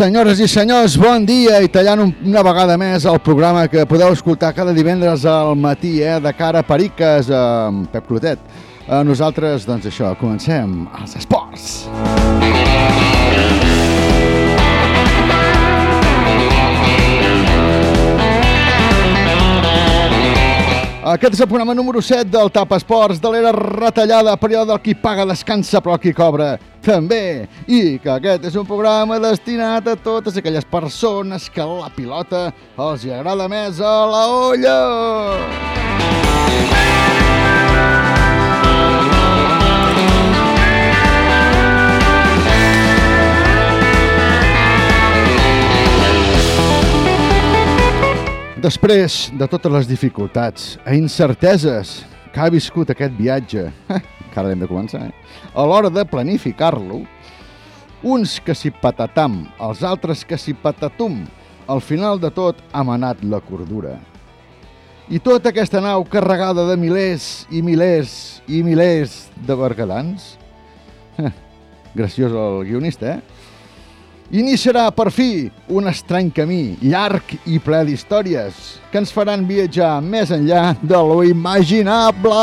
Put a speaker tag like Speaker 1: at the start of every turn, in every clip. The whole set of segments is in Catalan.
Speaker 1: Senyores i senyors, bon dia i tallant un, una vegada més el programa que podeu escoltar cada divendres al matí, eh, de cara a Periques, amb Pep Clotet. Eh, nosaltres, doncs això, comencem els esports. Aquest és el programa número 7 del TAP Esports, de l'era retallada, període del qui paga descansa però qui cobra també. I que aquest és un programa destinat a totes aquelles persones que la pilota els agrada més a la olla. Després de totes les dificultats i incerteses que ha viscut aquest viatge, encara hem de començar, eh? a l'hora de planificar-lo, uns que s'hi patatam, els altres que s'hi patatum, al final de tot ha manat la cordura. I tota aquesta nau carregada de milers i milers i milers de bergadans, graciós el guionista, eh? Iniciarà per fi un estrany camí, llarg i ple d'històries, que ens faran viatjar més enllà de lo imaginable.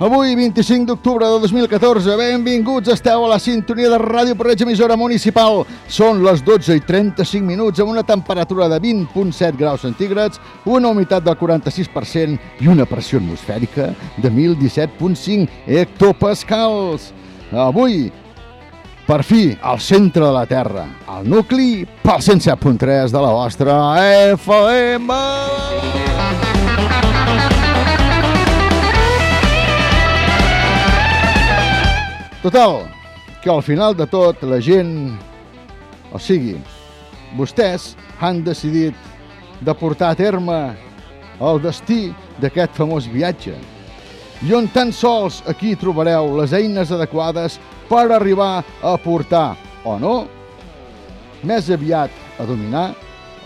Speaker 1: Avui, 25 d'octubre de 2014, benvinguts, esteu a la sintonia de Ràdio Porreig, emissora municipal. Són les 12 i 35 minuts amb una temperatura de 20.7 graus centígrads, una humitat del 46% i una pressió atmosfèrica de 1.017.5 hectopascals. Avui, per fi, al centre de la Terra, al nucli, pel 107.3 de la vostra FM. Total, que al final de tot la gent, o sigui, vostès han decidit de portar a terme el destí d'aquest famós viatge i on tan sols aquí trobareu les eines adequades per arribar a portar, o no, més aviat a dominar,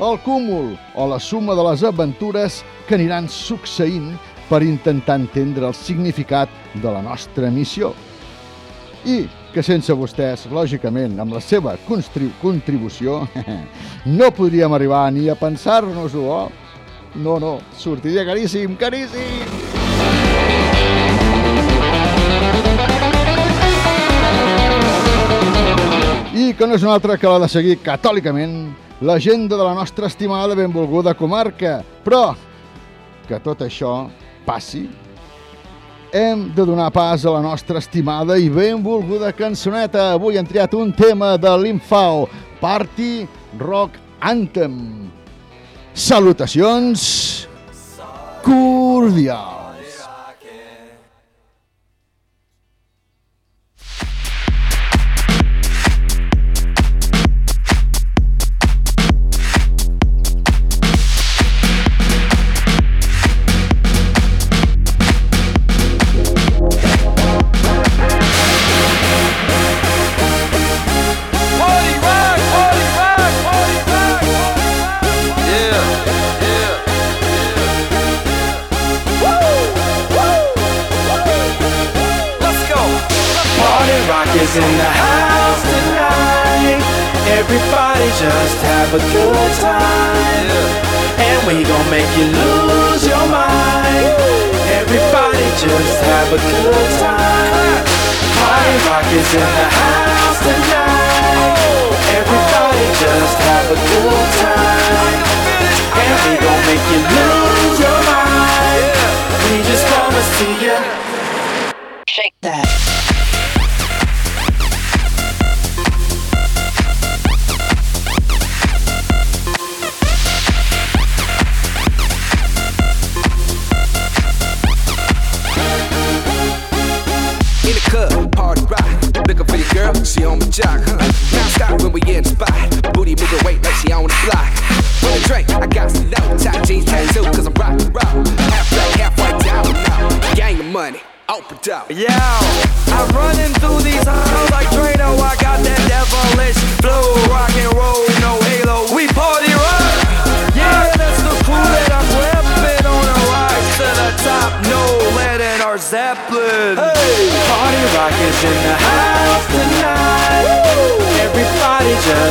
Speaker 1: el cúmul o la suma de les aventures que aniran succeint per intentar entendre el significat de la nostra missió i que sense vostès, lògicament, amb la seva contribució, no podríem arribar ni a pensar-nos-ho, oh? No, no, sortiria caríssim, caríssim! I que no és una altra que la de seguir catòlicament l'agenda de la nostra estimada benvolguda comarca. Però que tot això passi hem de donar pas a la nostra estimada i benvolguda cançoneta. Avui hem triat un tema de l'Infao, Party Rock Anthem. Salutacions cordials.
Speaker 2: Have a good time. And we gon' make you lose your mind. Everybody just have a good time. Party rock is in the house tonight. Everybody just have a good time. And we gon' make you lose your mind. We just wanna see ya.
Speaker 3: Shake that.
Speaker 4: She jock, huh? Now stop when we in the spot. Booty moving weight like she on the block. With a drink, I got some low top jeans tattoo, cause I'm rock and roll. Half black, half white, down now. Gang of money, open up.
Speaker 2: Yo, I'm running through these halls like Drano. I got that devilish flow, rock and roll, no halo. We party rock. Yeah, that's the crew that I'm repping on a rise to the top. No lead in our Zeppelin. Hey, party rock is in the house tonight.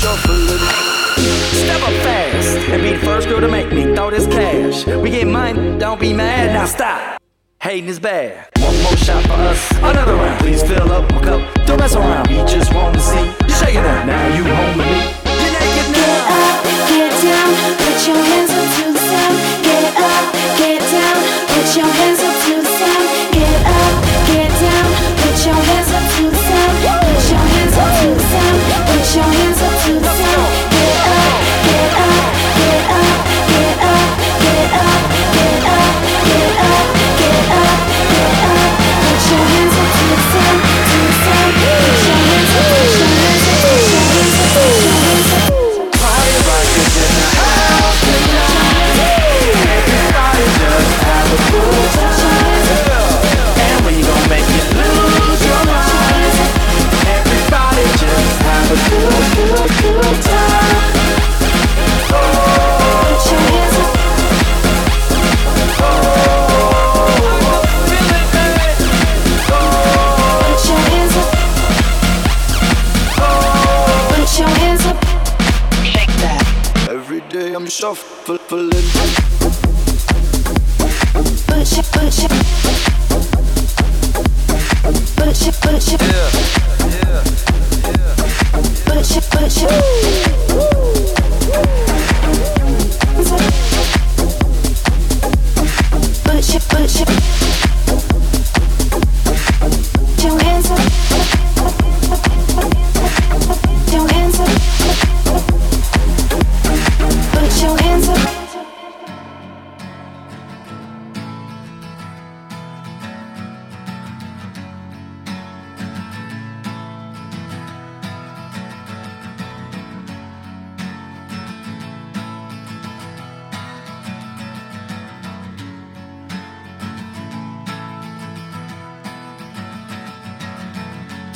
Speaker 4: Shuffling.
Speaker 2: Step up fast and be the first girl to make me throw this cash. We get money, don't be mad. Now stop. Hating is bad. One more shot for us. Another round. Please fill up my cup. Don't mess around. We just want to see you shake it up. Now you home with me. You're naked
Speaker 5: Get up, get down, put your hands up to the sound. Get up, get down, put your hands up to the sound. Get up, get down, put your hands up to the sound. Put your hands up to the sound. Put your hands up to sin, to sin, to sin, Yeah, yeah, yeah. Put it, put it,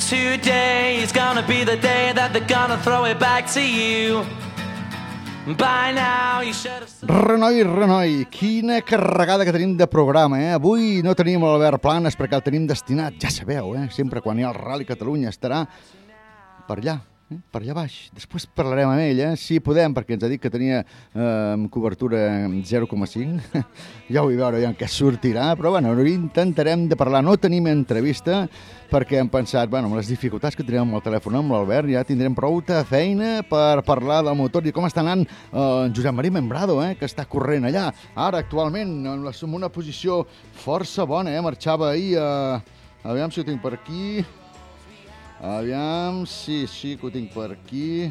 Speaker 2: Today is gonna be the day that they're gonna throw it back to you. By now you should have.
Speaker 1: Renoi, renoi, quina carregada que tenim de programa, eh? Avui no tenim l'Albert Planes perquè el tenim destinat, ja sabeu, eh? Sempre quan hi ha el Rally Catalunya estarà per allà, eh? per allà baix. Després parlarem amb ell, eh? Si podem, perquè ens ha dit que tenia eh, cobertura 0,5. ja ho vull veure ja en què sortirà, però bueno, intentarem de parlar. No tenim entrevista perquè hem pensat, bueno, amb les dificultats que tenim amb el telèfon amb l'Albert, ja tindrem prou de feina per parlar del motor i com està anant eh, en Josep Maria Membrado, eh, que està corrent allà. Ara, actualment, en la- en una posició força bona, eh? Marxava ahir a... Aviam si ho tinc per aquí... Aviam, sí, sí que ho tinc per aquí.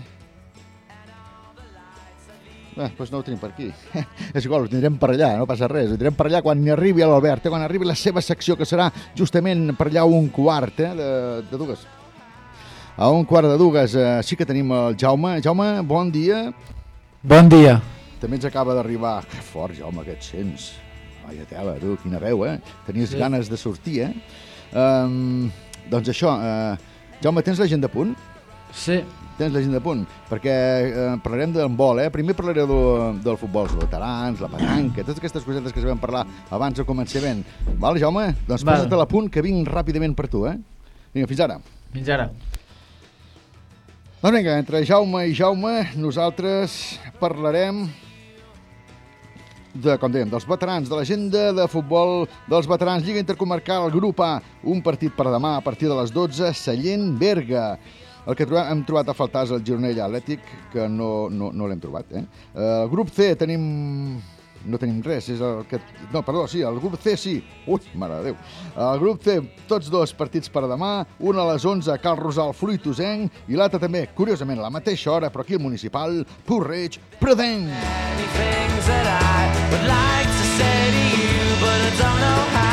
Speaker 1: Bé, doncs no ho tenim per aquí. És igual, ho tindrem per allà, no passa res. Ho tindrem per allà quan hi arribi l'Albert, eh? quan arribi la seva secció, que serà justament per allà un quart eh? de, de dues. A un quart de dues eh, sí que tenim el Jaume. Jaume, bon dia.
Speaker 6: Bon dia.
Speaker 1: També ens acaba d'arribar... Que fort, Jaume, que et sents. Vaja tela, tu, quina veu, eh? Tenies sí. ganes de sortir, eh? Um, doncs això, uh, Jaume, tens l'agenda a punt?
Speaker 6: Sí.
Speaker 1: Tens l'agenda a punt? Perquè eh, parlarem del vol, eh? Primer parlaré do, del futbol, els veterans, la petanca, totes aquestes cosetes que se vam parlar abans de començament. Val, Jaume? Doncs
Speaker 6: Val.
Speaker 1: posa't-la a punt, que vinc ràpidament per tu, eh? Vinga, fins ara.
Speaker 6: Fins ara.
Speaker 1: Doncs vinga, entre Jaume i Jaume, nosaltres parlarem de, com dèiem, dels veterans, de l'agenda de futbol dels veterans, Lliga Intercomarcal, grup A, un partit per demà a partir de les 12, Sallent-Berga. El que hem trobat a faltar és el Gironella Atlètic, que no, no, no l'hem trobat. Eh? El grup C tenim... No tenim res, és el que... No, perdó, sí, el grup C sí. Ui, mare de Déu. El grup C, tots dos partits per demà, un a les 11 a Cal Rosal, Fruitosenc, i l'altre també, curiosament, a la mateixa hora, però aquí al municipal, Porreig, Predenc.
Speaker 2: many things that I would like to say to you, but I don't know how.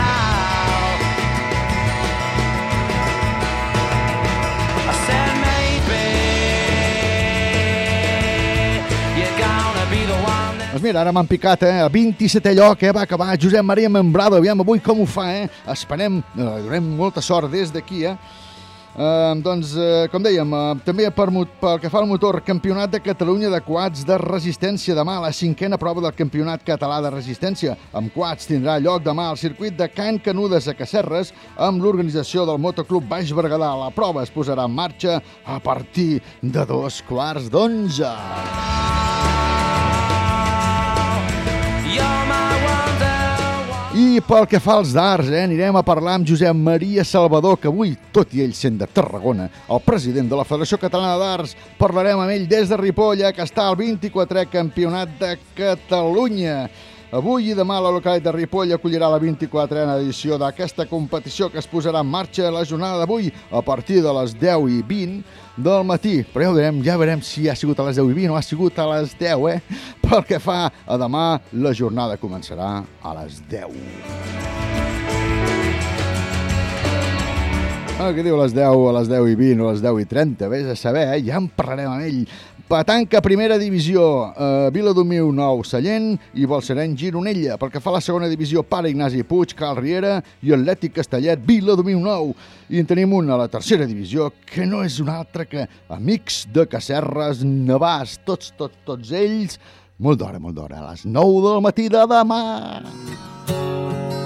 Speaker 1: Doncs mira, ara m'han picat, eh? A 27è lloc, eh? Va acabar Josep Maria Membrado. Aviam avui com ho fa, eh? Esperem, eh, donem molta sort des d'aquí, eh? Uh, doncs, uh, com dèiem, uh, també per, pel que fa al motor, Campionat de Catalunya de quads de resistència demà, la cinquena prova del Campionat Català de Resistència. Amb quads tindrà lloc demà al circuit de Can Canudes a Cacerres amb l'organització del Motoclub Baix Berguedà. La prova es posarà en marxa a partir de dos quarts d'onze. Pel que fa als darts, eh, anirem a parlar amb Josep Maria Salvador, que avui, tot i ell sent de Tarragona, el president de la Federació Catalana Darts, parlarem amb ell des de Ripolla, que està al 24è Campionat de Catalunya. Avui i demà la localitat de Ripoll acollirà la 24a edició d'aquesta competició que es posarà en marxa la jornada d'avui a partir de les 10 i 20 del matí. Però ja veurem, ja veurem si ha sigut a les 10 i 20 o ha sigut a les 10, eh? Pel que fa a demà, la jornada començarà a les 10. El que diu a les 10, a les 10 i 20 o a les 10 i 30, vés a saber, eh? ja en parlarem amb ell. Petanca, primera divisió, eh, Viladomiu, Nou, Sallent i Balsareny, Gironella. Pel que fa a la segona divisió, Pare Ignasi Puig, Cal Riera i Atlètic Castellet, Viladomiu, Nou. I en tenim un a la tercera divisió, que no és un altre que Amics de Cacerres, Navàs, tots, tots, tots ells, molt d'hora, molt d'hora, a les 9 del matí de demà.
Speaker 2: Got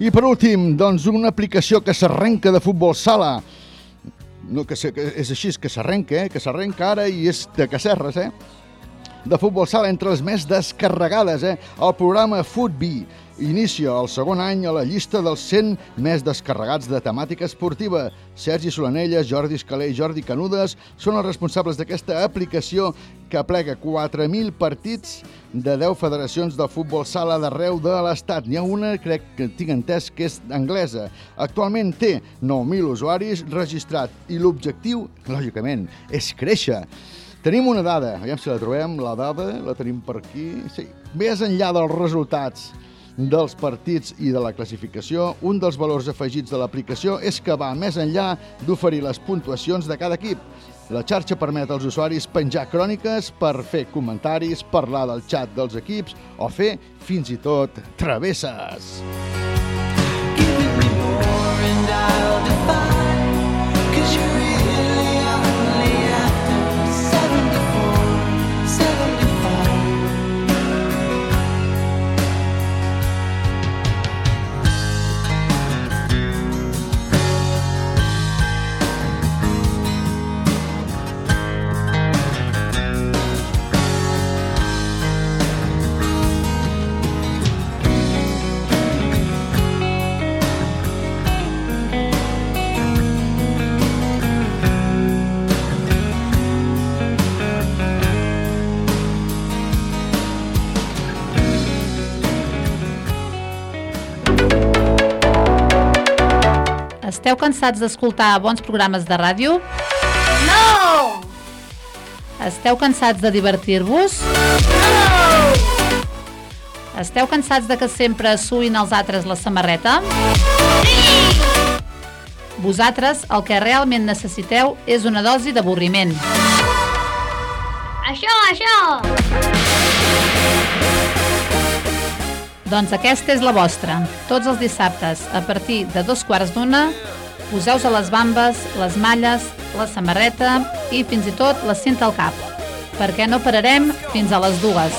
Speaker 1: I per últim, doncs, una aplicació que s'arrenca de futbol sala. No, que, que és així, que s'arrenca, eh? que s'arrenca ara i és de Cacerres, eh? de futbol sala entre les més descarregades, eh? El programa Footbee inicia el segon any a la llista dels 100 més descarregats de temàtica esportiva. Sergi Solanella, Jordi Escalé i Jordi Canudes són els responsables d'aquesta aplicació que aplega 4.000 partits de 10 federacions del futbol sala d'arreu de l'Estat. N'hi ha una, crec que tinc entès, que és anglesa. Actualment té 9.000 usuaris registrat i l'objectiu, lògicament, és créixer. Tenim una dada, aviam si la trobem, la dada, la tenim per aquí. Sí. Més enllà dels resultats dels partits i de la classificació, un dels valors afegits de l'aplicació és que va més enllà d'oferir les puntuacions de cada equip. La xarxa permet als usuaris penjar cròniques per fer comentaris, parlar del xat dels equips o fer, fins i tot, travesses.
Speaker 2: Give me more and I'll defy. 'Cause you
Speaker 7: Esteu cansats d'escoltar bons programes de ràdio?
Speaker 5: No!
Speaker 7: Esteu cansats de divertir-vos? Esteu cansats de que sempre suïn els altres la samarreta? Vosaltres el que realment necessiteu és una dosi d'avorriment.
Speaker 5: Això, això!
Speaker 7: Doncs aquesta és la vostra. Tots els dissabtes, a partir de dos quarts d'una, poseu a les bambes, les malles, la samarreta i fins i tot la cinta al cap. Perquè no pararem fins a les dues.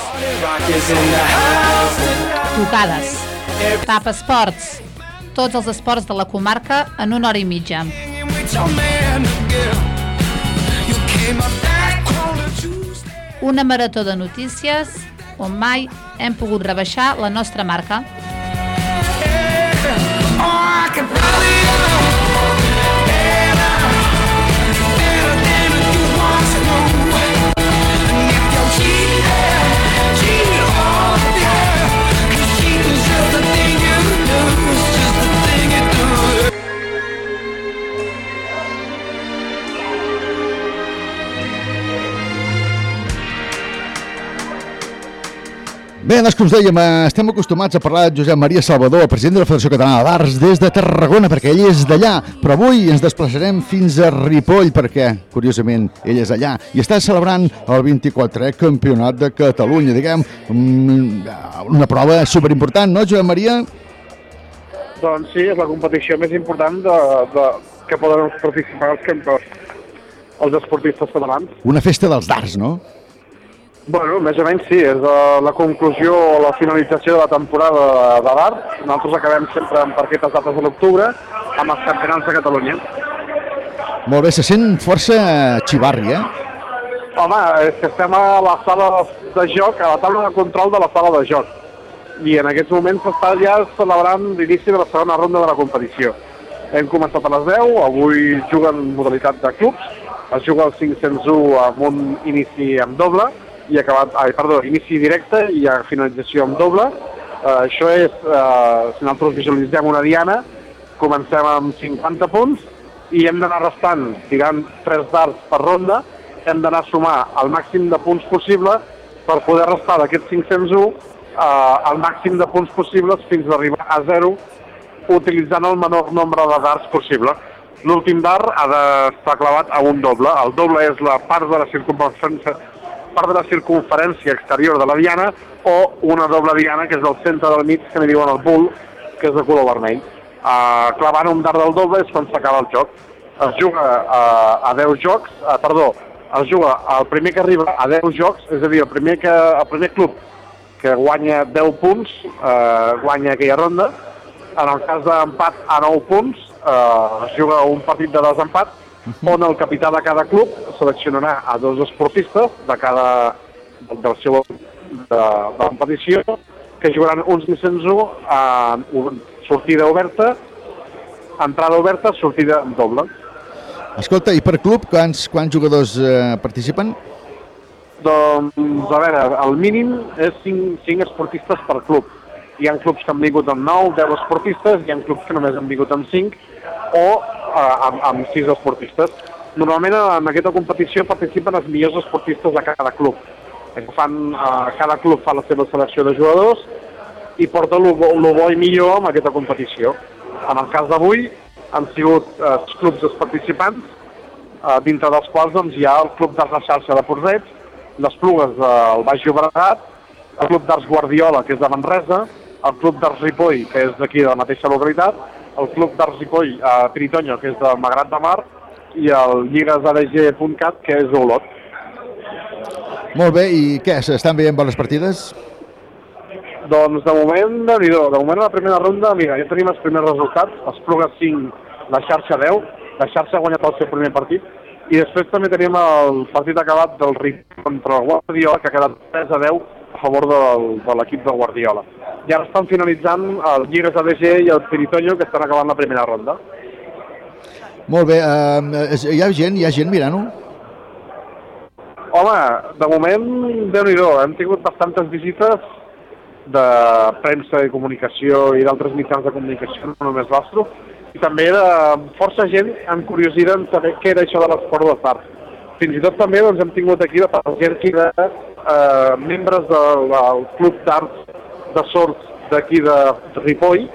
Speaker 7: Tocades. Tap esports. Tots els esports de la comarca en una hora i mitja. Una marató de notícies on mai hem pogut rebaixar la nostra marca.
Speaker 1: Bé, doncs com us dèiem, eh, estem acostumats a parlar de Josep Maria Salvador, el president de la Federació Catalana d'Arts, des de Tarragona, perquè ell és d'allà, però avui ens desplaçarem fins a Ripoll, perquè, curiosament, ell és allà, i està celebrant el 24è Campionat de Catalunya, diguem, mm, una prova superimportant, no, Josep Maria?
Speaker 8: Doncs sí, és la competició més important de, de, que poden participar els els esportistes catalans.
Speaker 1: Una festa dels darts, no?
Speaker 8: Bueno, més o menys sí, és uh, la conclusió o la finalització de la temporada de, de l'art. Nosaltres acabem sempre amb aquestes dates de l'octubre amb els campionats de Catalunya.
Speaker 1: Molt bé, se sent força xivarri, eh?
Speaker 8: Home, és que estem a la sala de joc, a la taula de control de la sala de joc. I en aquests moments s'està ja celebrant l'inici de la segona ronda de la competició. Hem començat a les 10, avui juguen modalitat de clubs, es juga el 501 amb un inici amb doble, i acabat, ai, perdó, inici directe i a finalització amb doble. Uh, això és, uh, si nosaltres visualitzem una diana, comencem amb 50 punts i hem d'anar restant, tirant 3 darts per ronda, hem d'anar a sumar el màxim de punts possible per poder restar d'aquests 501 uh, el màxim de punts possibles fins a arribar a 0 utilitzant el menor nombre de darts possible. L'últim dart ha d'estar clavat a un doble. El doble és la part de la circunferència part de la circunferència exterior de la diana o una doble diana, que és el centre del mig, que n'hi diuen el bull, que és de color vermell. Uh, clavant un dard del doble és quan s'acaba el joc. Es juga uh, a 10 jocs, uh, perdó, es juga el primer que arriba a 10 jocs, és a dir, el primer, que, el primer club que guanya 10 punts, uh, guanya aquella ronda. En el cas d'empat a 9 punts, uh, es juga un partit de desempat on el capità de cada club seleccionarà a dos esportistes de cada del seu de, de la competició que jugaran uns 501 a sortida oberta, entrada oberta, sortida doble.
Speaker 1: Escolta, i per club, quants, quants jugadors eh, participen?
Speaker 8: Doncs, a veure, el mínim és 5, 5 esportistes per club. Hi ha clubs que han vingut amb 9, 10 esportistes, hi ha clubs que només han vingut amb 5, o eh, amb, amb 6 esportistes. Normalment en aquesta competició participen els millors esportistes de cada club. Eh, Fan, eh, cada club fa la seva selecció de jugadors i porta el bo, bo i millor en aquesta competició. En el cas d'avui han sigut eh, els clubs dels participants, eh, dintre dels quals doncs, hi ha el Club de Xarxa de Porreig, les Plugues del Baix Llobregat, el Club d'Arts Guardiola, que és de Manresa, el Club d'Arts Ripoll, que és d'aquí de la mateixa localitat, el Club d'Arts Ripoll a Piritoño, que és de Magrat de Mar, i el lligasadg.cat, que és d'Olot.
Speaker 1: Molt bé, i què, s'estan veient bones partides?
Speaker 8: Doncs de moment, de nhi De moment a la primera ronda, mira, ja tenim els primers resultats. Els Plugues 5, la xarxa 10. La xarxa ha guanyat el seu primer partit. I després també tenim el partit acabat del Ric contra el Guardiola, que ha quedat 3 a 10 a favor del, de l'equip de Guardiola. I ara estan finalitzant el Lligues ADG i el Piritoño, que estan acabant la primera ronda.
Speaker 1: Molt bé, eh, hi ha gent, hi ha gent mirant-ho?
Speaker 8: Home, de moment, déu nhi hem tingut bastantes visites de premsa i comunicació i d'altres mitjans de comunicació, no només l'Astro, i també de força gent amb curiositat en saber què era això de l'esport dels darts. Fins i tot també doncs, hem tingut aquí la aquí de eh, membres del, del club d'arts de sorts d'aquí de Ripoll,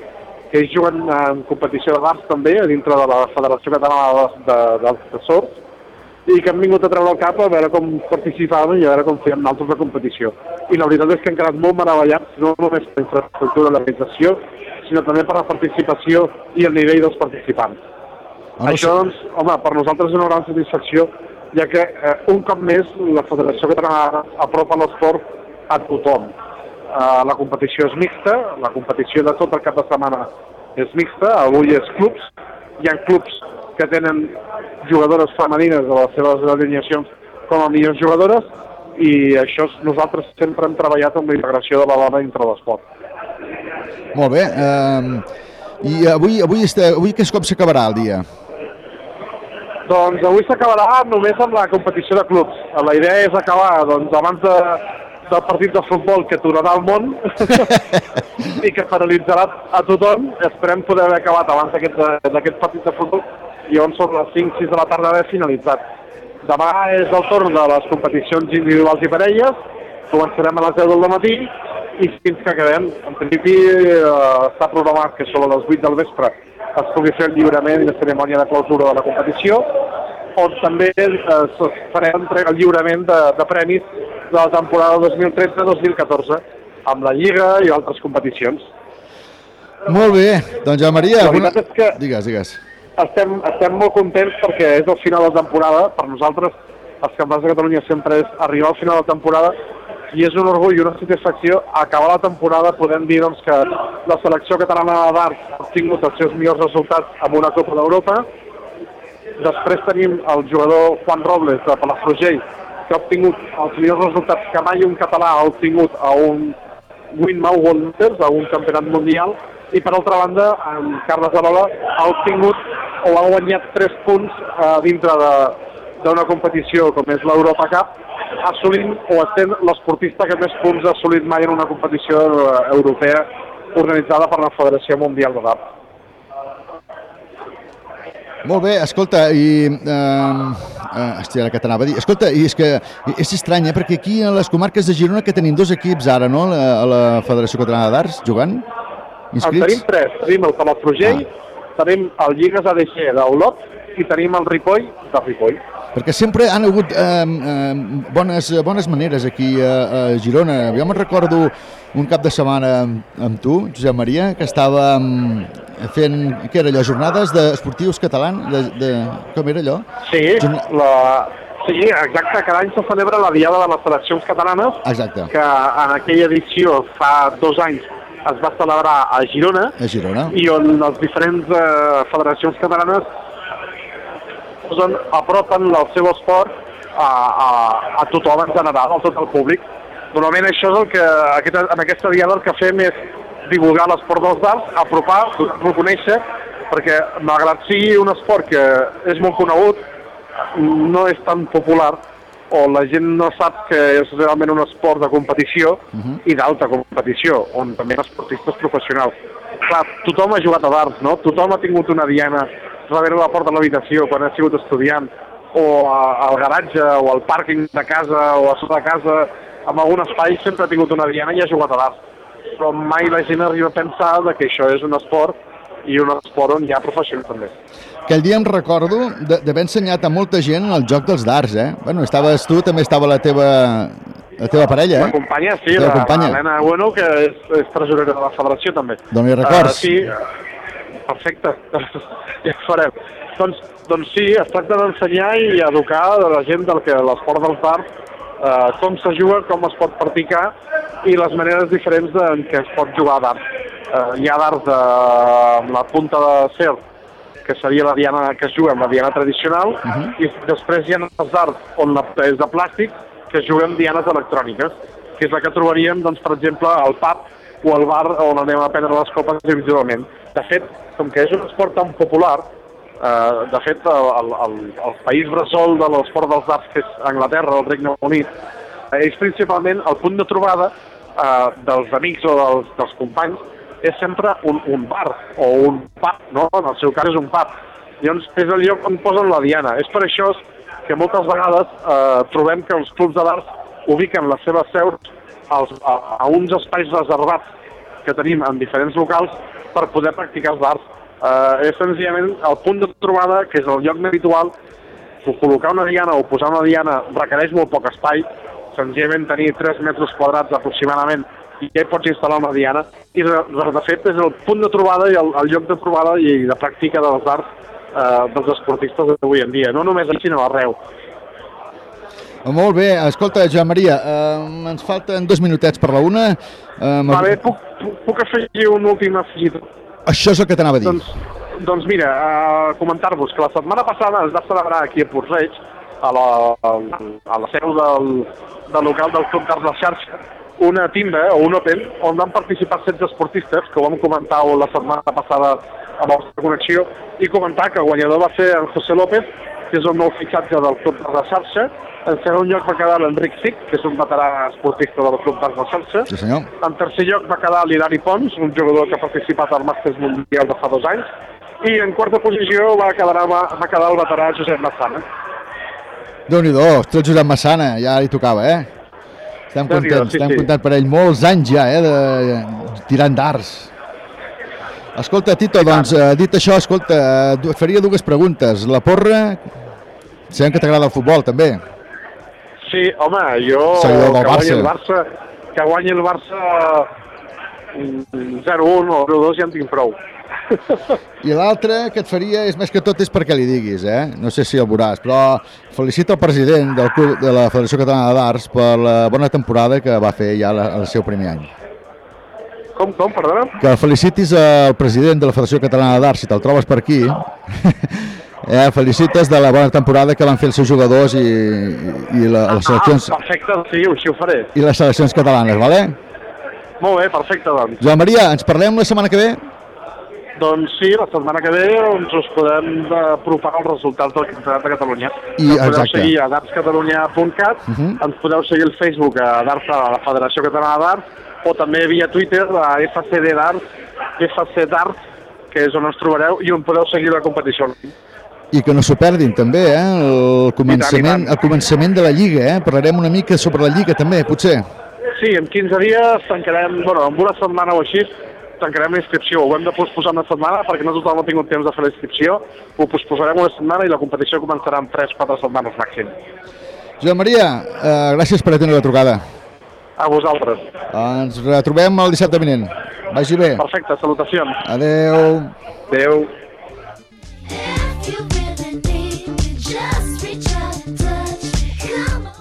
Speaker 8: que ells juguen en competició de darts també, a dintre de la Federació Catalana de, de, de, de Sorts, i que han vingut a treure el cap a veure com participàvem i a veure com fèiem nosaltres la competició. I la veritat és que han quedat molt meravellats, no només per la infraestructura de l'organització, sinó també per la participació i el nivell dels participants.
Speaker 1: Ah,
Speaker 8: Això, doncs, home, per nosaltres és una gran satisfacció, ja que eh, un cop més la Federació Catalana apropa l'esport a tothom. Eh, la competició és mixta, la competició de tot el cap de setmana és mixta, avui és clubs, hi ha clubs que tenen jugadores femenines de les seves alineacions com a millors jugadores i això és- nosaltres sempre hem treballat amb la integració de la dona dintre l'esport.
Speaker 1: Molt bé. Um, I avui, avui, està, avui que és com s'acabarà el dia?
Speaker 8: Doncs avui s'acabarà només amb la competició de clubs. La idea és acabar doncs, abans de, del partit de futbol que aturarà el món i que paralitzarà a tothom. Esperem poder haver acabat abans d'aquest partit de futbol i on són les 5-6 de la tarda haver finalitzat. Demà és el torn de les competicions individuals i parelles. Començarem a les 10 del matí i fins que acabem. En principi eh, està programat que sobre les 8 del vespre es pugui fer el lliurament i la cerimònia de clausura de la competició, on també eh, es farem entrega- el lliurament de, de premis de la temporada 2013-2014 amb la Lliga i altres competicions.
Speaker 1: Molt bé. Doncs, Joan Maria...
Speaker 8: La veritat és que-
Speaker 1: Digues, digues.
Speaker 8: Estem, estem molt contents perquè és el final de temporada. Per nosaltres, els campions de Catalunya sempre és arribar al final de temporada i és un orgull i una satisfacció acabar la temporada podent dir doncs, que la selecció catalana de darts ha obtingut els seus millors resultats amb una Copa d'Europa. Després tenim el jugador Juan Robles de Palafrugell que ha obtingut els millors resultats que mai un català ha obtingut a un Winmau World Masters, a un campionat mundial, i per altra banda, en Carles Arola ha obtingut o ha guanyat 3 punts eh, dintre d'una competició com és l'Europa Cup, assolint o essent l'esportista que més punts ha assolit mai en una competició eh, europea organitzada per la Federació Mundial de Dart.
Speaker 1: Molt bé, escolta, i... Uh, uh, hòstia, ara que t'anava a dir. Escolta, i és que és estrany, eh? perquè aquí a les comarques de Girona que tenim dos equips ara, no?, a la, Federació Catalana d'Arts, jugant,
Speaker 8: En tenim
Speaker 1: inscrits.
Speaker 8: tres. Tenim el Palafrugell, tenim el Lligues ADC d'Olot i tenim el Ripoll de Ripoll.
Speaker 1: Perquè sempre han hagut eh, eh, bones, bones maneres aquí a, a Girona. Jo me'n recordo un cap de setmana amb, amb tu, Josep Maria, que estàvem fent, què era allò, jornades d'esportius catalans, de, de, com era allò?
Speaker 8: Sí,
Speaker 1: Jorna-
Speaker 8: la... sí, exacte. Cada any se celebra la Diada de les Seleccions Catalanes,
Speaker 1: Exacte,
Speaker 8: que en aquella edició fa dos anys es va celebrar a Girona
Speaker 1: a Girona.
Speaker 8: i on les diferents eh, federacions catalanes posen, apropen el seu esport a, a, a tothom en general, a tot el públic. Normalment això és el que, aquest, en aquesta diada el que fem és divulgar l'esport dels darts, apropar, donar-lo a conèixer, perquè malgrat sigui un esport que és molt conegut, no és tan popular o la gent no sap que és realment un esport de competició i d'alta competició, on també hi ha esportistes professionals. Clar, tothom ha jugat a darts, no? Tothom ha tingut una diana darrere la porta de l'habitació quan ha sigut estudiant, o a- al garatge, o al pàrquing de casa, o a sota de casa, en algun espai sempre ha tingut una diana i ha jugat a darts. Però mai la gent arriba a pensar que això és un esport i un esport on hi ha professionals també.
Speaker 1: Aquell dia em recordo d'haver ensenyat a molta gent el joc dels darts, eh? Bueno, estaves tu, també estava la teva, la teva parella,
Speaker 8: La
Speaker 1: eh?
Speaker 8: companya, sí,
Speaker 1: La
Speaker 8: la,
Speaker 1: companya.
Speaker 8: Helena Bueno, que és, és tresorera de la federació també.
Speaker 1: Doni records.
Speaker 8: Uh, sí, perfecte, ja ho farem. Doncs, doncs sí, es tracta d'ensenyar i educar de la gent del que l'esport del darts, uh, com se juga, com es pot practicar i les maneres diferents de, en què es pot jugar a darts. Uh, hi ha darts de, amb la punta de cer, que seria la diana que es juga amb la diana tradicional, i després hi ha els darts on la, és de plàstic, que es juga amb dianes electròniques, que és la que trobaríem, doncs, per exemple, al pub o al bar on anem a prendre les copes individualment. De fet, com que és un esport tan popular, eh, de fet, el, el, el, país bressol de l'esport dels darts, que és Anglaterra, el Regne Unit, eh, és principalment el punt de trobada eh, dels amics o dels, dels companys és sempre un, un bar o un pub, no? En el seu cas és un pub. Llavors és el lloc on posen la diana. És per això que moltes vegades eh, trobem que els clubs de darts ubiquen les seves seus als, a, a uns espais reservats que tenim en diferents locals per poder practicar els darts. Eh, és senzillament el punt de trobada, que és el lloc més habitual, col·locar una diana o posar una diana requereix molt poc espai, senzillament tenir 3 metres quadrats aproximadament i ja hi pots instal·lar una diana i de, de, de fet és el punt de trobada i el, el lloc de trobada i de pràctica dels arts eh, dels esportistes d'avui en dia, no només aquí sinó arreu.
Speaker 1: Molt bé, escolta, Joan Maria, eh, ens falten dos minutets per la una. Eh,
Speaker 8: Va bé, puc, puc, afegir un últim afegit?
Speaker 1: Això és el que t'anava a dir.
Speaker 8: Doncs, doncs mira, uh, comentar-vos que la setmana passada es va celebrar aquí a Portreig, a la, a la seu del, del local del Club d'Arts de la Xarxa, una timba o un open on van participar 16 esportistes, que ho vam comentar la setmana passada amb la vostra connexió, i comentar que el guanyador va ser en José López, que és el nou fitxatge del Club d'Arts de la Xarxa, en segon lloc va quedar l'Enric Sic, que és un veterà esportista del Club d'Arts de Xarxa,
Speaker 1: Sí, senyor.
Speaker 8: en tercer lloc va quedar l'Hilari Pons, un jugador que ha participat al Màsters Mundial de fa dos anys, i en quarta posició va quedar, va, va quedar el veterà Josep Massana.
Speaker 1: Déu-n'hi-do, ostres, Josep Massana, ja li tocava, eh? Estem contents,
Speaker 8: sí,
Speaker 1: estem
Speaker 8: sí.
Speaker 1: contents per ell. Molts anys ja, eh, de, tirant darts. Escolta, Tito, doncs, eh, dit això, escolta, eh, faria dues preguntes. La porra, sabem que t'agrada el futbol, també.
Speaker 8: Sí, home, jo
Speaker 1: Seguidor del Barça.
Speaker 8: el Barça, que guanyi el Barça mm, 0-1 o 0-2 ja en tinc prou.
Speaker 1: I l'altre que et faria és més que tot és perquè li diguis, eh? No sé si el veuràs, però felicita el president del club de la Federació Catalana d'Arts per la bona temporada que va fer ja la- el seu primer any.
Speaker 8: Com, com, perdona?
Speaker 1: Que felicitis al president de la Federació Catalana d'Arts, si te'l trobes per aquí. Eh, felicites de la bona temporada que van fer els seus jugadors i, i la, les seleccions
Speaker 8: Ah, perfecte, sí, així ho faré.
Speaker 1: i les seleccions catalanes, vale?
Speaker 8: Molt bé, perfecte, doncs.
Speaker 1: Joan Maria, ens parlem la setmana que ve?
Speaker 8: Doncs sí, la setmana que ve doncs, us podem apropar els resultats del Campionat de Catalunya.
Speaker 1: I-
Speaker 8: ens podeu
Speaker 1: exacte.
Speaker 8: seguir a dartscatalunya.cat,
Speaker 1: Uh -huh.
Speaker 8: ens podeu seguir al Facebook a Darts a la Federació Catalana d'Arts, o també via Twitter a FCD Darts, FC Darts, que és on ens trobareu, i on podeu seguir la competició.
Speaker 1: I que no s'ho perdin també, eh? El començament, el començament de la Lliga, eh? Parlarem una mica sobre la Lliga també, potser.
Speaker 8: Sí, en 15 dies tancarem, bueno, en una setmana o així, tancarem la inscripció. Ho hem de posposar una setmana perquè no tothom ha tingut temps de fer la inscripció. Ho posposarem una setmana i la competició començarà en 3-4 setmanes màxim.
Speaker 1: Joan Maria, eh, gràcies per atendre la trucada.
Speaker 8: A vosaltres.
Speaker 1: Ens retrobem el dissabte vinent. Vagi bé.
Speaker 8: Perfecte, salutacions.
Speaker 1: Adeu.
Speaker 8: Adeu.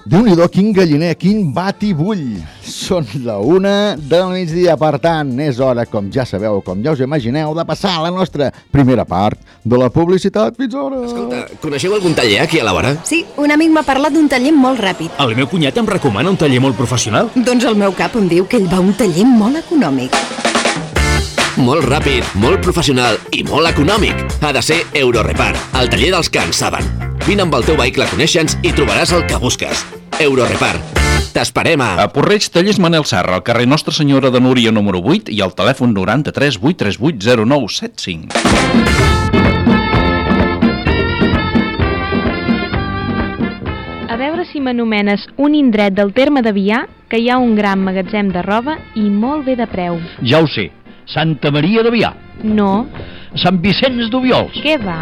Speaker 1: Déu-n'hi-do, quin galliner, quin bati bull. Són la una del migdia, per tant, és hora, com ja sabeu, com ja us imagineu, de passar a la nostra primera part de la publicitat. Fins ara.
Speaker 9: Escolta, coneixeu algun taller aquí a la vora?
Speaker 10: Sí, un amic m'ha parlat d'un taller molt ràpid.
Speaker 11: El meu cunyat em recomana un taller molt professional.
Speaker 10: Doncs el meu cap em diu que ell va a un taller molt econòmic.
Speaker 9: Molt ràpid, molt professional i molt econòmic. Ha de ser Eurorepar, el taller dels que en saben. Vine amb el teu vehicle a conèixer-nos i trobaràs el que busques. Eurorepar. T'esperem a...
Speaker 12: A Porreig, tallers Manel Serra, al carrer Nostra Senyora de Núria número 8 i al telèfon 93 838 0975.
Speaker 13: A veure si m'anomenes un indret del terme de Vià que hi ha un gran magatzem de roba i molt bé de preu.
Speaker 11: Ja ho sé. Santa Maria de Vià.
Speaker 13: No,
Speaker 11: Sant Vicenç d'Ubiols.
Speaker 13: què va?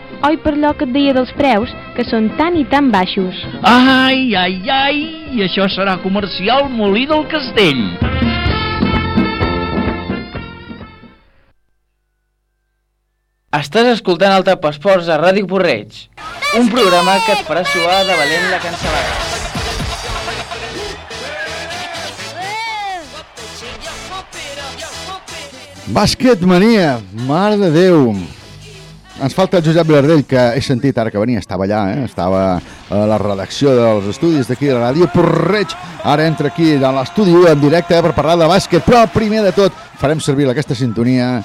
Speaker 13: Oi per allò que et deia dels preus, que són tan i tan baixos.
Speaker 11: Ai, ai, ai, i això serà comercial Molí del Castell.
Speaker 14: Estàs escoltant el Tap Esports a Ràdio Porreig, un programa que et farà suar de valent la cancel·lada.
Speaker 1: Bàsquet mania, mare de Déu. Ens falta el Josep Vilardell, que he sentit ara que venia, estava allà, eh? estava a la redacció dels estudis d'aquí de ràdio Porreig. Ara entra aquí a l'estudi en directe eh, per parlar de bàsquet, però primer de tot farem servir aquesta sintonia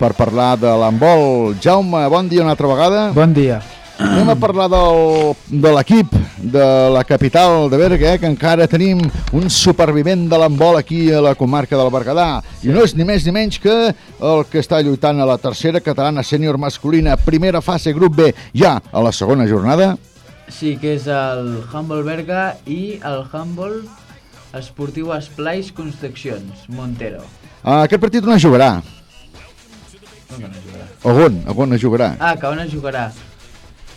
Speaker 1: per parlar de l'handbol. Jaume, bon dia una altra vegada.
Speaker 6: Bon dia.
Speaker 1: Anem a parlar del, de l'equip de la capital de Berga, eh, que encara tenim un supervivent de l'handbol aquí a la comarca del Berguedà. I no és ni més ni menys que el que està lluitant a la tercera catalana sènior masculina, primera fase, grup B, ja a la segona jornada.
Speaker 14: Sí, que és el Humble Berga i el Humble Esportiu Esplais Construccions, Montero.
Speaker 1: Uh, aquest partit on es jugarà?
Speaker 14: On no jugarà?
Speaker 1: On? On es jugarà?
Speaker 14: Ah, que on es jugarà?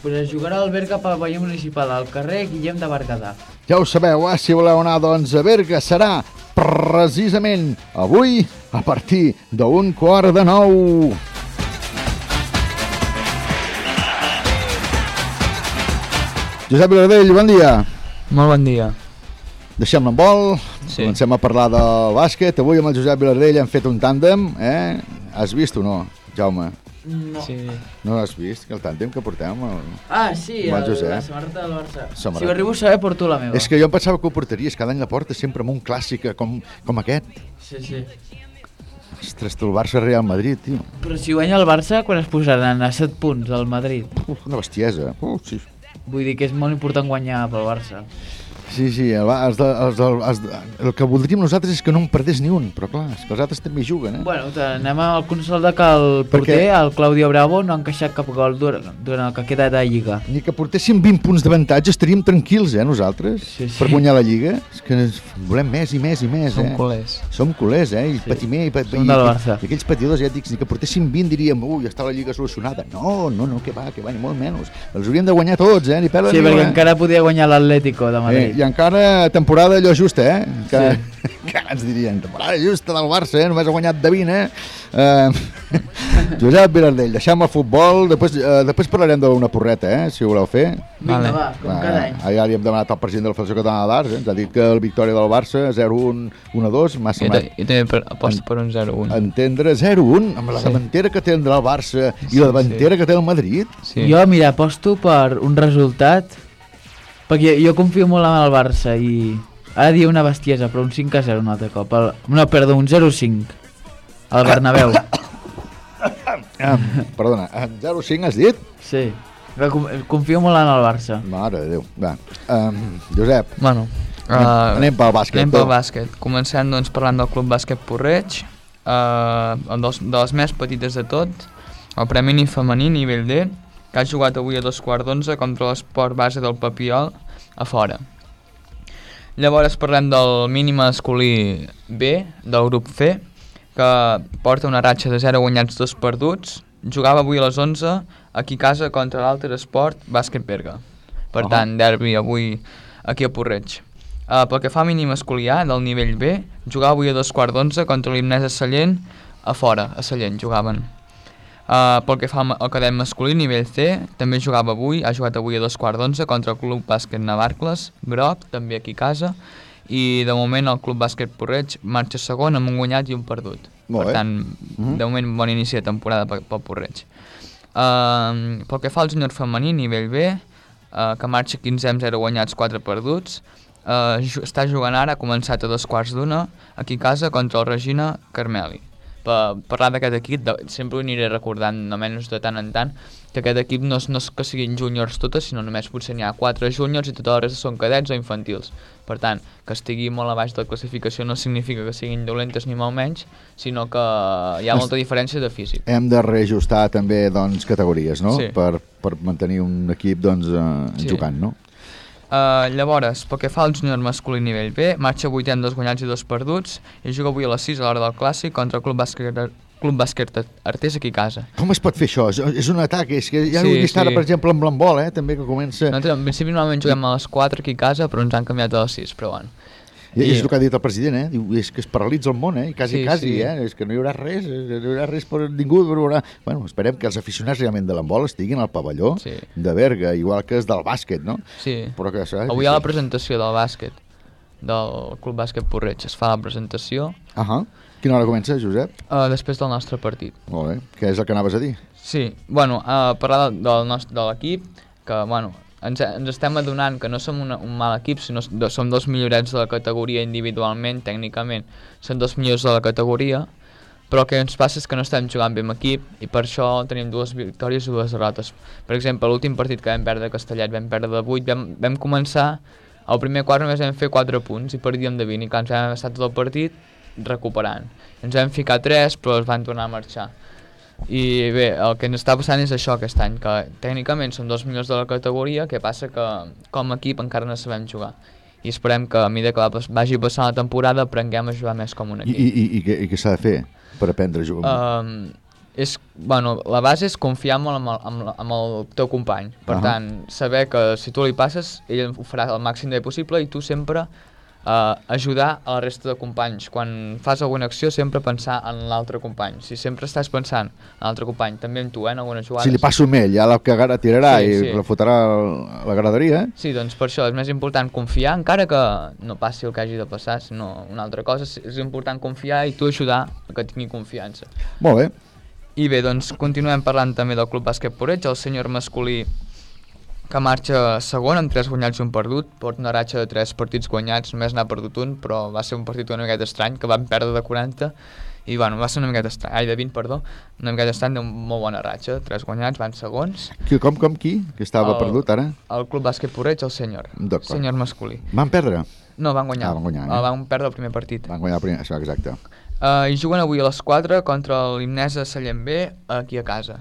Speaker 14: Pues es jugarà al Berga pel veí municipal, al carrer Guillem de Berguedà.
Speaker 1: Ja ho sabeu, eh? si voleu anar doncs, a Berga serà precisament avui a partir d'un quart de nou. Josep Vilardell, bon dia.
Speaker 15: Molt bon dia.
Speaker 1: Deixem l'embol,
Speaker 15: Sí.
Speaker 1: comencem a parlar del bàsquet. Avui amb el Josep Vilardell hem fet un tàndem, eh? Has vist o no, Jaume?
Speaker 14: No.
Speaker 15: Sí.
Speaker 1: No has vist que el tàndem que portem? El...
Speaker 14: Ah, sí,
Speaker 1: Amb el
Speaker 14: el,
Speaker 1: Josep.
Speaker 14: la samarreta del Barça.
Speaker 1: Samarreta.
Speaker 14: Si ho arribo a saber, porto la meva.
Speaker 1: És que jo em pensava que ho portaries, cada any la porta sempre amb un clàssic com, com aquest.
Speaker 14: Sí, sí.
Speaker 1: Ostres, tu, el Barça Real Madrid, tio.
Speaker 14: Però si guanya el Barça, quan es posaran a 7 punts al Madrid?
Speaker 1: Uf, una bestiesa. Uh, sí.
Speaker 14: Vull dir que és molt important guanyar pel Barça.
Speaker 1: Sí, sí, el, els de, els de, els de, el que voldríem nosaltres és que no en perdés ni un, però clar, és que els altres també juguen, eh?
Speaker 14: Bueno, anem al consol de que el porter,
Speaker 1: què?
Speaker 14: el Claudio Bravo, no ha encaixat cap gol durant, durant el que queda de Lliga.
Speaker 1: Ni que portéssim 20 punts d'avantatge estaríem tranquils, eh, nosaltres,
Speaker 14: Sí, sí.
Speaker 1: per guanyar la Lliga. És que volem més i més i més,
Speaker 15: Som
Speaker 1: eh?
Speaker 15: culers.
Speaker 1: Som culers, eh? I patiment, i, pat...
Speaker 14: Som
Speaker 1: i,
Speaker 14: del
Speaker 1: i,
Speaker 14: Barça.
Speaker 1: i aquells patidors, ja et dic, ni que portéssim 20 diríem, ui, ja està la Lliga solucionada. No, no, no, que va, que va, ni molt menys. Els hauríem de guanyar tots, eh? Ni pela
Speaker 14: Sí,
Speaker 1: ni
Speaker 14: perquè
Speaker 1: bola.
Speaker 14: encara podia guanyar l'Atlético de
Speaker 1: Eh,
Speaker 14: Madrid.
Speaker 1: I encara temporada allò justa, eh? Que, sí. que ens dirien, temporada justa del Barça, eh? Només ha guanyat de 20, eh? Uh, Josep Virardell, deixem el futbol, després, uh, després parlarem d'una porreta, eh? Si ho voleu fer.
Speaker 14: Vinga, va, com cada any.
Speaker 1: Ahir li hem demanat al president de la Federació Catalana d'Arts, eh? ens ha dit que el victòria del Barça 0-1, 1-2, m'ha
Speaker 15: Jo,
Speaker 1: semblat
Speaker 15: jo també per, aposto per un 0-1.
Speaker 1: entendre 0-1, amb la
Speaker 15: Sí.
Speaker 1: davantera que té el Barça i la davantera que té el Madrid.
Speaker 15: Sí.
Speaker 14: Jo, mira, aposto per un resultat, perquè jo confio molt en el Barça i ara dir una bestiesa, però un 5 a 0 un altre cop. El, no, perdó, un 0-5 al Bernabéu.
Speaker 1: Ah, perdona, en 0-5 has dit?
Speaker 14: Sí, confio molt en el Barça.
Speaker 1: Mare de Déu. Va, um, Josep,
Speaker 15: Bueno,
Speaker 1: Anem-
Speaker 15: uh,
Speaker 1: anem pel bàsquet,
Speaker 15: Anem pel
Speaker 1: tu.
Speaker 15: bàsquet. Comencem doncs, parlant del Club Bàsquet Porreig, uh, dels, de les més petites de tot, el Premi Femení nivell D, que ha jugat avui a dos quarts d'onze contra l'esport base del Papiol a fora. Llavors parlem del mínim masculí B, del grup C, que porta una ratxa de 0 guanyats, 2 perduts. Jugava avui a les 11 aquí a casa contra l'Alter Esport Bàsquet Berga. Per
Speaker 1: Ah.
Speaker 15: tant, derbi avui aquí a Porreig. Uh, pel que fa a mínim masculí A, del nivell B, jugava avui a dos quarts d'onze contra l'Himnesa Sallent a fora, a Sallent jugaven. Uh, pel que fa al cadet masculí, nivell C, també jugava avui, ha jugat avui a dos quarts d'onze contra el Club Bàsquet Navarcles, groc, també aquí a casa, i de moment el Club Bàsquet Porreig marxa segon amb un guanyat i un perdut.
Speaker 1: Molt
Speaker 15: per tant,
Speaker 1: Mhm.
Speaker 15: de moment bon inici de temporada pel, pel Porreig. Uh, pel que fa al júnior femení, nivell B, uh, que marxa 15 amb 0 guanyats, 4 perduts, uh, està jugant ara, ha començat a dos quarts d'una, aquí a casa contra el Regina Carmeli. Per parlar d'aquest equip, de, sempre ho aniré recordant, almenys de tant en tant, que aquest equip no és, no és que siguin júniors totes, sinó només potser n'hi ha 4 júniors i tota la resta són cadets o infantils. Per tant, que estigui molt a baix de la classificació no significa que siguin dolentes ni molt menys, sinó que hi ha molta diferència de físic.
Speaker 1: hem de reajustar també doncs, categories, no?
Speaker 15: Sí.
Speaker 1: Per, per mantenir un equip doncs, uh,
Speaker 15: Sí.
Speaker 1: jugant, no?
Speaker 15: Uh, llavors, pel que fa al júnior masculí nivell B, marxa 8 amb dos guanyats i dos perduts i juga avui a les 6 a l'hora del clàssic contra el Club Bàsquet, Club Bàsquet Artés aquí a casa.
Speaker 1: Com es pot fer això? És, és un atac, és que ja
Speaker 15: Sí,
Speaker 1: ho he vist ara,
Speaker 15: sí.
Speaker 1: per exemple, amb l'embol, eh? també que comença...
Speaker 15: Nosaltres en principi normalment juguem a les 4 aquí a casa, però ens han canviat a les 6, però bueno.
Speaker 1: I, és el que ha dit el president, eh? Diu, és que es paralitza el món, eh? I quasi,
Speaker 15: Sí,
Speaker 1: quasi,
Speaker 15: sí.
Speaker 1: eh? És que no hi haurà res, no hi haurà res per ningú. Hi haurà... Bueno, esperem que els aficionats realment de l'embol estiguin al pavelló
Speaker 15: Sí.
Speaker 1: de Berga, igual que és del bàsquet, no?
Speaker 15: Sí.
Speaker 1: Però que, saps?
Speaker 15: Avui hi ha la presentació del bàsquet, del Club Bàsquet Porreig. Es fa la presentació
Speaker 1: Uh -huh. Quina hora comença, Josep?
Speaker 15: Uh, després del nostre partit.
Speaker 1: Molt bé. Què és el que anaves a dir?
Speaker 15: Sí, bueno, uh, parlar del nostre, de l'equip, que, bueno, ens, ens estem adonant que no som una, un mal equip, sinó som dos millorets de la categoria individualment, tècnicament, són dos millors de la categoria, però el que ens passa és que no estem jugant bé amb equip i per això tenim dues victòries i dues derrotes. Per exemple, l'últim partit que vam perdre a Castellet vam perdre de 8, vam, vam començar, al primer quart només vam fer 4 punts i perdíem de 20 i clar, ens vam estar tot el partit recuperant. Ens vam ficar 3 però es van tornar a marxar. I bé, el que ens està passant és això aquest any, que tècnicament som dos millors de la categoria, que passa que com a equip encara no sabem jugar. I esperem que a mesura que vagi passant la temporada aprenguem a jugar més com un equip.
Speaker 1: i, i, i, què, i què s'ha de fer per aprendre a jugar?
Speaker 15: Um, és, bueno, la base és confiar molt amb el, amb, amb el teu company. Per
Speaker 1: Ahà.
Speaker 15: tant, saber que si tu li passes, ell ho farà el màxim de possible i tu sempre uh, ajudar a la resta de companys. Quan fas alguna acció, sempre pensar en l'altre company. Si sempre estàs pensant en l'altre company, també en tu, eh, en algunes jugades.
Speaker 1: si li passo amb ell, ja la cagarà, tirarà
Speaker 15: Sí,
Speaker 1: i
Speaker 15: sí.
Speaker 1: la fotrà a la graderia, eh?
Speaker 15: Sí, doncs per això és més important confiar, encara que no passi el que hagi de passar, sinó una altra cosa, és- important confiar i tu ajudar a que tingui confiança.
Speaker 1: Molt bé.
Speaker 15: I bé, doncs continuem parlant també del Club Bàsquet Porreig, el senyor masculí que marxa segon amb 3 guanyats i un perdut, porta una ratxa de 3 partits guanyats, només n'ha perdut un, però va ser un partit una miqueta estrany, que van perdre de 40, i bueno, va ser una miqueta estrany, ai, de 20, perdó, una miqueta estrany, de molt bona ratxa, 3 guanyats, van segons.
Speaker 1: Qui, com, com, qui? Que estava
Speaker 15: El-
Speaker 1: perdut ara?
Speaker 15: El Club Bàsquet Porreig, el senyor, senyor masculí.
Speaker 1: Van perdre?
Speaker 15: No, van guanyar.
Speaker 1: Ah, van guanyar, eh?
Speaker 15: Uh, van perdre el primer partit.
Speaker 1: Van guanyar el primer, això, exacte.
Speaker 15: Uh, I juguen avui a les 4 contra l'Imnesa Sallent B, aquí a casa.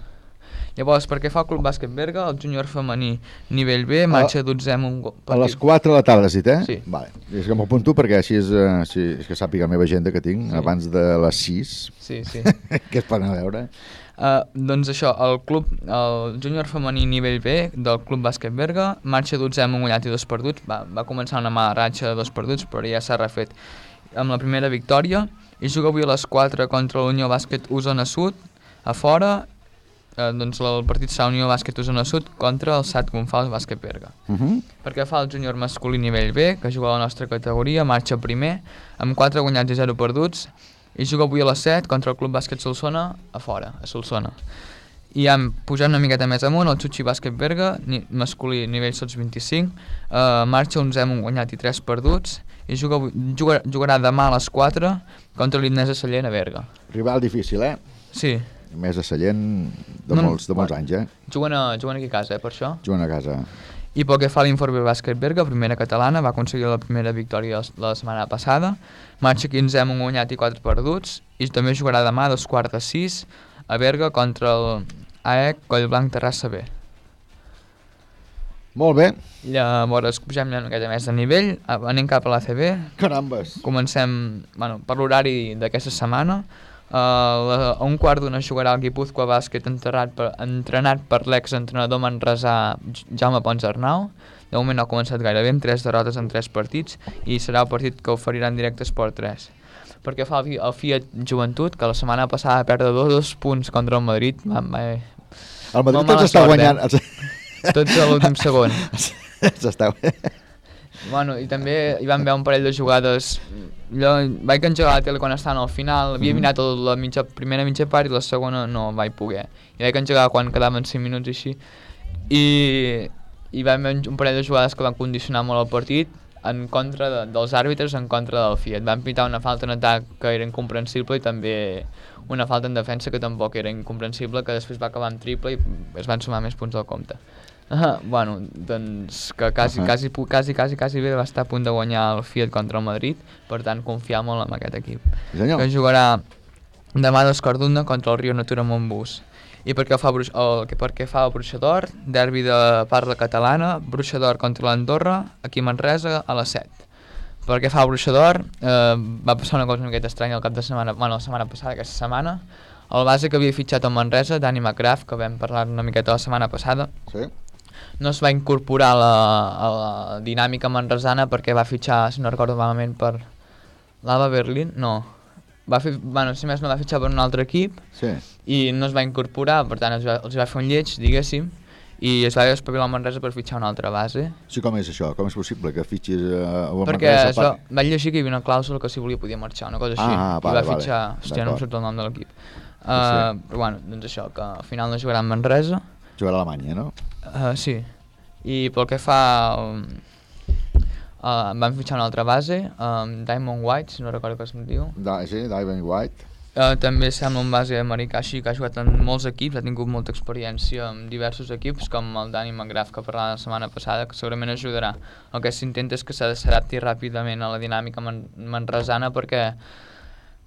Speaker 15: Llavors, perquè fa el Club Bàsquet Berga, el júnior femení nivell B, marxa 12 amb un go-
Speaker 1: A les
Speaker 15: partit.
Speaker 1: 4 de la tarda, has dit, eh?
Speaker 15: Sí.
Speaker 1: Vale. És que m'apunto perquè així és, eh, així, és que sàpiga la meva agenda que tinc,
Speaker 15: Sí.
Speaker 1: abans de les 6.
Speaker 15: Sí, sí.
Speaker 1: que anar a veure.
Speaker 15: Uh, doncs això, el club, el júnior femení nivell B del Club Bàsquet Berga marxa 12 amb un guanyat i dos perduts. Va, va començar una mala ratxa de dos perduts, però ja s'ha refet amb la primera victòria i juga avui a les 4 contra l'Unió Bàsquet Osona Sud, a fora, eh, doncs el partit serà Unió Bàsquet Osona Sud contra el Sat Gonfals Bàsquet Berga.
Speaker 1: Uh -huh.
Speaker 15: Perquè fa el júnior masculí nivell B, que juga a la nostra categoria, marxa primer, amb 4 guanyats i 0 perduts, i juga avui a les 7 contra el Club Bàsquet Solsona, a fora, a Solsona. I hem pujat una miqueta més amunt, el Xuxi Bàsquet Berga, ni, masculí nivell sots 25, eh, marxa 11 amb un guanyat i 3 perduts, i juga, avui- juga, jugarà demà a les 4 contra l'Ignesa Sallent a Berga.
Speaker 1: Rival difícil, eh?
Speaker 15: Sí.
Speaker 1: Més a Sallent de,
Speaker 15: No,
Speaker 1: molts, de molts anys, eh?
Speaker 15: Juguen, a, juguen aquí a casa, eh, per això.
Speaker 1: Juguen a casa.
Speaker 15: I pel que fa a l'Informe Bàsquet Berga, primera catalana, va aconseguir la primera victòria la setmana passada, marxa 15 amb un guanyat i 4 perduts, i també jugarà demà a dos quarts de 6 a Berga contra el AEC Collblanc Terrassa B.
Speaker 1: Molt bé.
Speaker 15: Llavors, pugem una miqueta més de nivell, anem cap a l'ACB.
Speaker 1: Carambes.
Speaker 15: Comencem, bueno, per l'horari d'aquesta setmana. Uh, a un quart d'una jugarà el Guipúzcoa Bàsquet entrenat per, entrenat per l'exentrenador manresà J- Jaume Pons Arnau. De moment no ha començat gaire bé, amb tres derrotes en tres partits, i serà el partit que oferirà en directe Esport 3. Perquè fa el, Fi- el Fiat Joventut, que la setmana passada va perdre dos, dos punts contra el Madrid. Va, va,
Speaker 1: El Madrid tots està
Speaker 15: sort,
Speaker 1: guanyant.
Speaker 15: Eh? Tots a l'últim segon.
Speaker 1: S'està...
Speaker 15: Bueno, i també hi van veure un parell de jugades jo vaig engegar la tele quan estaven al final havia
Speaker 1: Mhm.
Speaker 15: mirat la mitja, primera mitja part i la segona no vaig poder. I vaig engegar quan quedaven 5 minuts i així. I, i vam veure un parell de jugades que van condicionar molt el partit en contra de, dels àrbitres en contra del Fiat. Van pitar una falta en atac que era incomprensible i també una falta en defensa que tampoc era incomprensible que després va acabar amb triple i es van sumar més punts al compte Ah, bueno, doncs que quasi,
Speaker 1: Ahà.
Speaker 15: quasi, pu- quasi, quasi, quasi bé va estar a punt de guanyar el Fiat contra el Madrid, per tant confiar molt en aquest equip.
Speaker 1: Sí, senyor.
Speaker 15: Que jugarà demà a d'Escorduna contra el Rio Natura Montbus. I perquè fa, Bruix- el, que perquè fa el Bruixador, derbi de parla catalana, Bruixador contra l'Andorra, aquí a Manresa, a les 7. Perquè fa el Bruixador, eh, va passar una cosa una miqueta estranya el cap de setmana, bueno, la setmana passada, aquesta setmana, el base que havia fitxat a Manresa, Dani McGrath, que vam parlar una miqueta la setmana passada,
Speaker 1: sí.
Speaker 15: No es va incorporar a la, a la dinàmica manresana perquè va fitxar, si no recordo malament, per l'Ava Berlín, no. Va fer, bueno, si més no va fitxar per un altre equip
Speaker 1: Sí.
Speaker 15: i no es va incorporar, per tant els va, els va fer un lleig, diguéssim, i es va espavilar a Manresa per fitxar una altra base,
Speaker 1: Sí, com és això? Com és possible que fitxis eh, a
Speaker 15: perquè
Speaker 1: Manresa
Speaker 15: això,
Speaker 1: per-
Speaker 15: vaig llegir que hi havia una clàusula que si volia podia marxar, una cosa així,
Speaker 1: Ah,
Speaker 15: i
Speaker 1: vale,
Speaker 15: va
Speaker 1: vale.
Speaker 15: fitxar, hòstia, no em surt el nom de l'equip. Uh, Però bueno, doncs això, que al final no jugarà a Manresa,
Speaker 1: Jugarà a Alemanya, no?
Speaker 15: Uh, sí. I pel que fa... Um, uh, van fitxar una altra base, um, Diamond White, si no recordo com es diu.
Speaker 1: Da, sí, Diamond White.
Speaker 15: Uh, també sembla un base americà així que ha jugat en molts equips, ha tingut molta experiència en diversos equips, com el Danny McGrath que parlàvem la setmana passada, que segurament ajudarà. El que s'intenta és que s'adapti ràpidament a la dinàmica man manresana perquè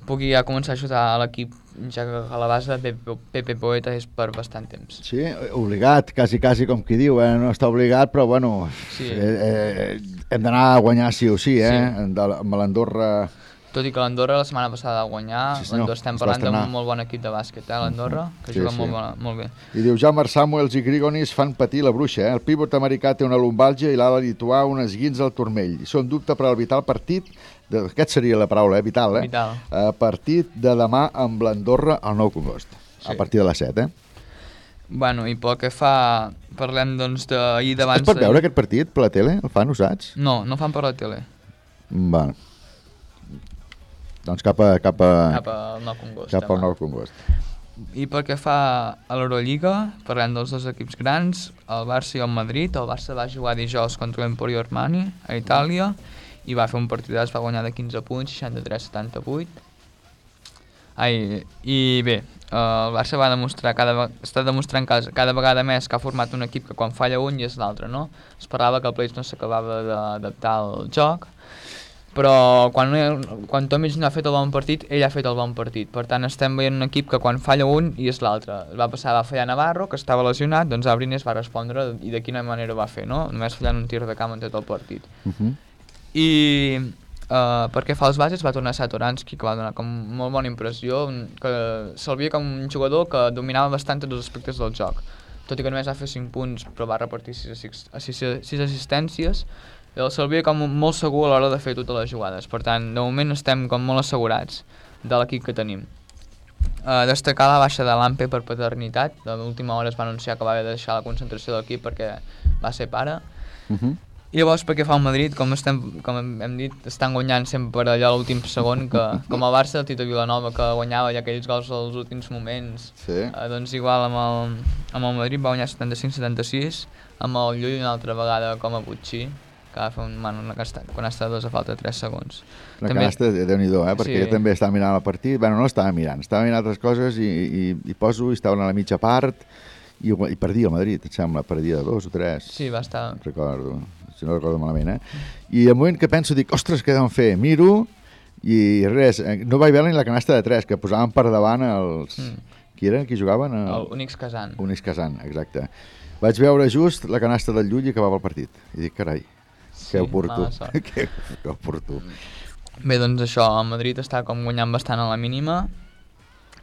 Speaker 15: pugui ja començar a ajudar a l'equip, ja que a la base de Pepe, Poeta és per bastant temps.
Speaker 1: Sí, obligat, quasi, quasi com qui diu, eh? no està obligat, però bueno,
Speaker 15: Sí.
Speaker 1: eh, eh, hem d'anar a guanyar sí o sí, eh?
Speaker 15: Sí.
Speaker 1: De, amb l'Andorra...
Speaker 15: Tot i que l'Andorra la setmana passada va guanyar,
Speaker 1: Sí, senyor,
Speaker 15: l'Andorra estem parlant d'un molt bon equip de bàsquet, eh, l'Andorra, que
Speaker 1: Sí,
Speaker 15: juga
Speaker 1: sí.
Speaker 15: molt, bona, molt bé.
Speaker 1: I diu, Jaume Samuels i Grigonis fan patir la bruixa, eh? El pívot americà té una lumbàlgia i l'ala lituà un esguins al turmell. I són dubte per al vital partit, aquest seria la paraula, eh? Vital, eh?
Speaker 15: Vital.
Speaker 1: Eh, partit de demà amb l'Andorra al Nou Congost, a
Speaker 15: Sí.
Speaker 1: partir de les 7, eh?
Speaker 15: Bueno, i pel que fa, parlem doncs d'ahir d'abans...
Speaker 1: Es pot veure aquest partit per la tele? El fan, ho saps?
Speaker 15: No, no fan per la tele,
Speaker 1: Va. Doncs cap a... Cap, a,
Speaker 15: cap al Nou Congost.
Speaker 1: cap al. Nou Congost.
Speaker 15: I pel que fa a l'Eurolliga, parlem dels dos equips grans, el Barça i el Madrid. El Barça va jugar dijous contra l'Emporio Armani a Itàlia i va fer un partidàs, va guanyar de 15 punts, 63-78. Ai, I bé, eh, el Barça va demostrar cada, està demostrant cada, cada vegada més que ha format un equip que quan falla un i és l'altre, no? Es parlava que el Pleix no s'acabava d'adaptar al joc, però quan, quan Tomic no ha fet el bon partit, ell ha fet el bon partit. Per tant, estem veient un equip que quan falla un i és l'altre. Va passar, va fallar Navarro, que estava lesionat, doncs Abrines va respondre i de quina manera ho va fer, no? Només fallant un tir de camp en tot el partit.
Speaker 1: Uh -huh.
Speaker 15: I uh, perquè fa els bases va tornar Satoransky, que va donar com molt bona impressió, que se'l veia com un jugador que dominava bastant tots els aspectes del joc. Tot i que només va fer 5 punts, però va repartir 6, 6, 6 assistències, i se'l veia com molt segur a l'hora de fer totes les jugades. Per tant, de moment estem com molt assegurats de l'equip que tenim. Uh, destacar la baixa de l'Ampe per paternitat. De l'última hora es va anunciar que va haver de deixar la concentració de l'equip perquè va ser pare.
Speaker 1: Uh -huh.
Speaker 15: I llavors, perquè fa el Madrid, com, estem, com hem dit, estan guanyant sempre allò a l'últim segon, que, com el Barça, el Tito Vilanova, que guanyava ja aquells gols als últims moments.
Speaker 1: Sí.
Speaker 15: Eh, doncs igual amb el, amb el Madrid va guanyar 75-76, amb el Llull una altra vegada com a Butxí, que va fer un, bueno, una casta, quan està a dos a falta de 3 segons.
Speaker 1: La també... canasta, déu nhi eh? perquè
Speaker 15: Sí.
Speaker 1: jo també estava mirant el partit, bueno, no l'estava mirant, estava mirant altres coses i, i, i poso, i estaven a la mitja part, i, i perdia el Madrid, et sembla, perdia dos o tres.
Speaker 15: Sí, va estar...
Speaker 1: Recordo, si no recordo malament, eh? I al moment que penso, dic, ostres, què deuen fer? Miro, i res, eh, no vaig veure ni la canasta de tres, que posaven per davant els...
Speaker 15: Mm.
Speaker 1: Qui eren, qui jugaven?
Speaker 15: El Unix Kazan.
Speaker 1: Unix Kazan, exacte. Vaig veure just la canasta del Llull i acabava el partit. I dic, carai,
Speaker 15: Sí,
Speaker 1: que oportú, que, que oportú.
Speaker 15: Bé, doncs això, el Madrid està com guanyant bastant a la mínima,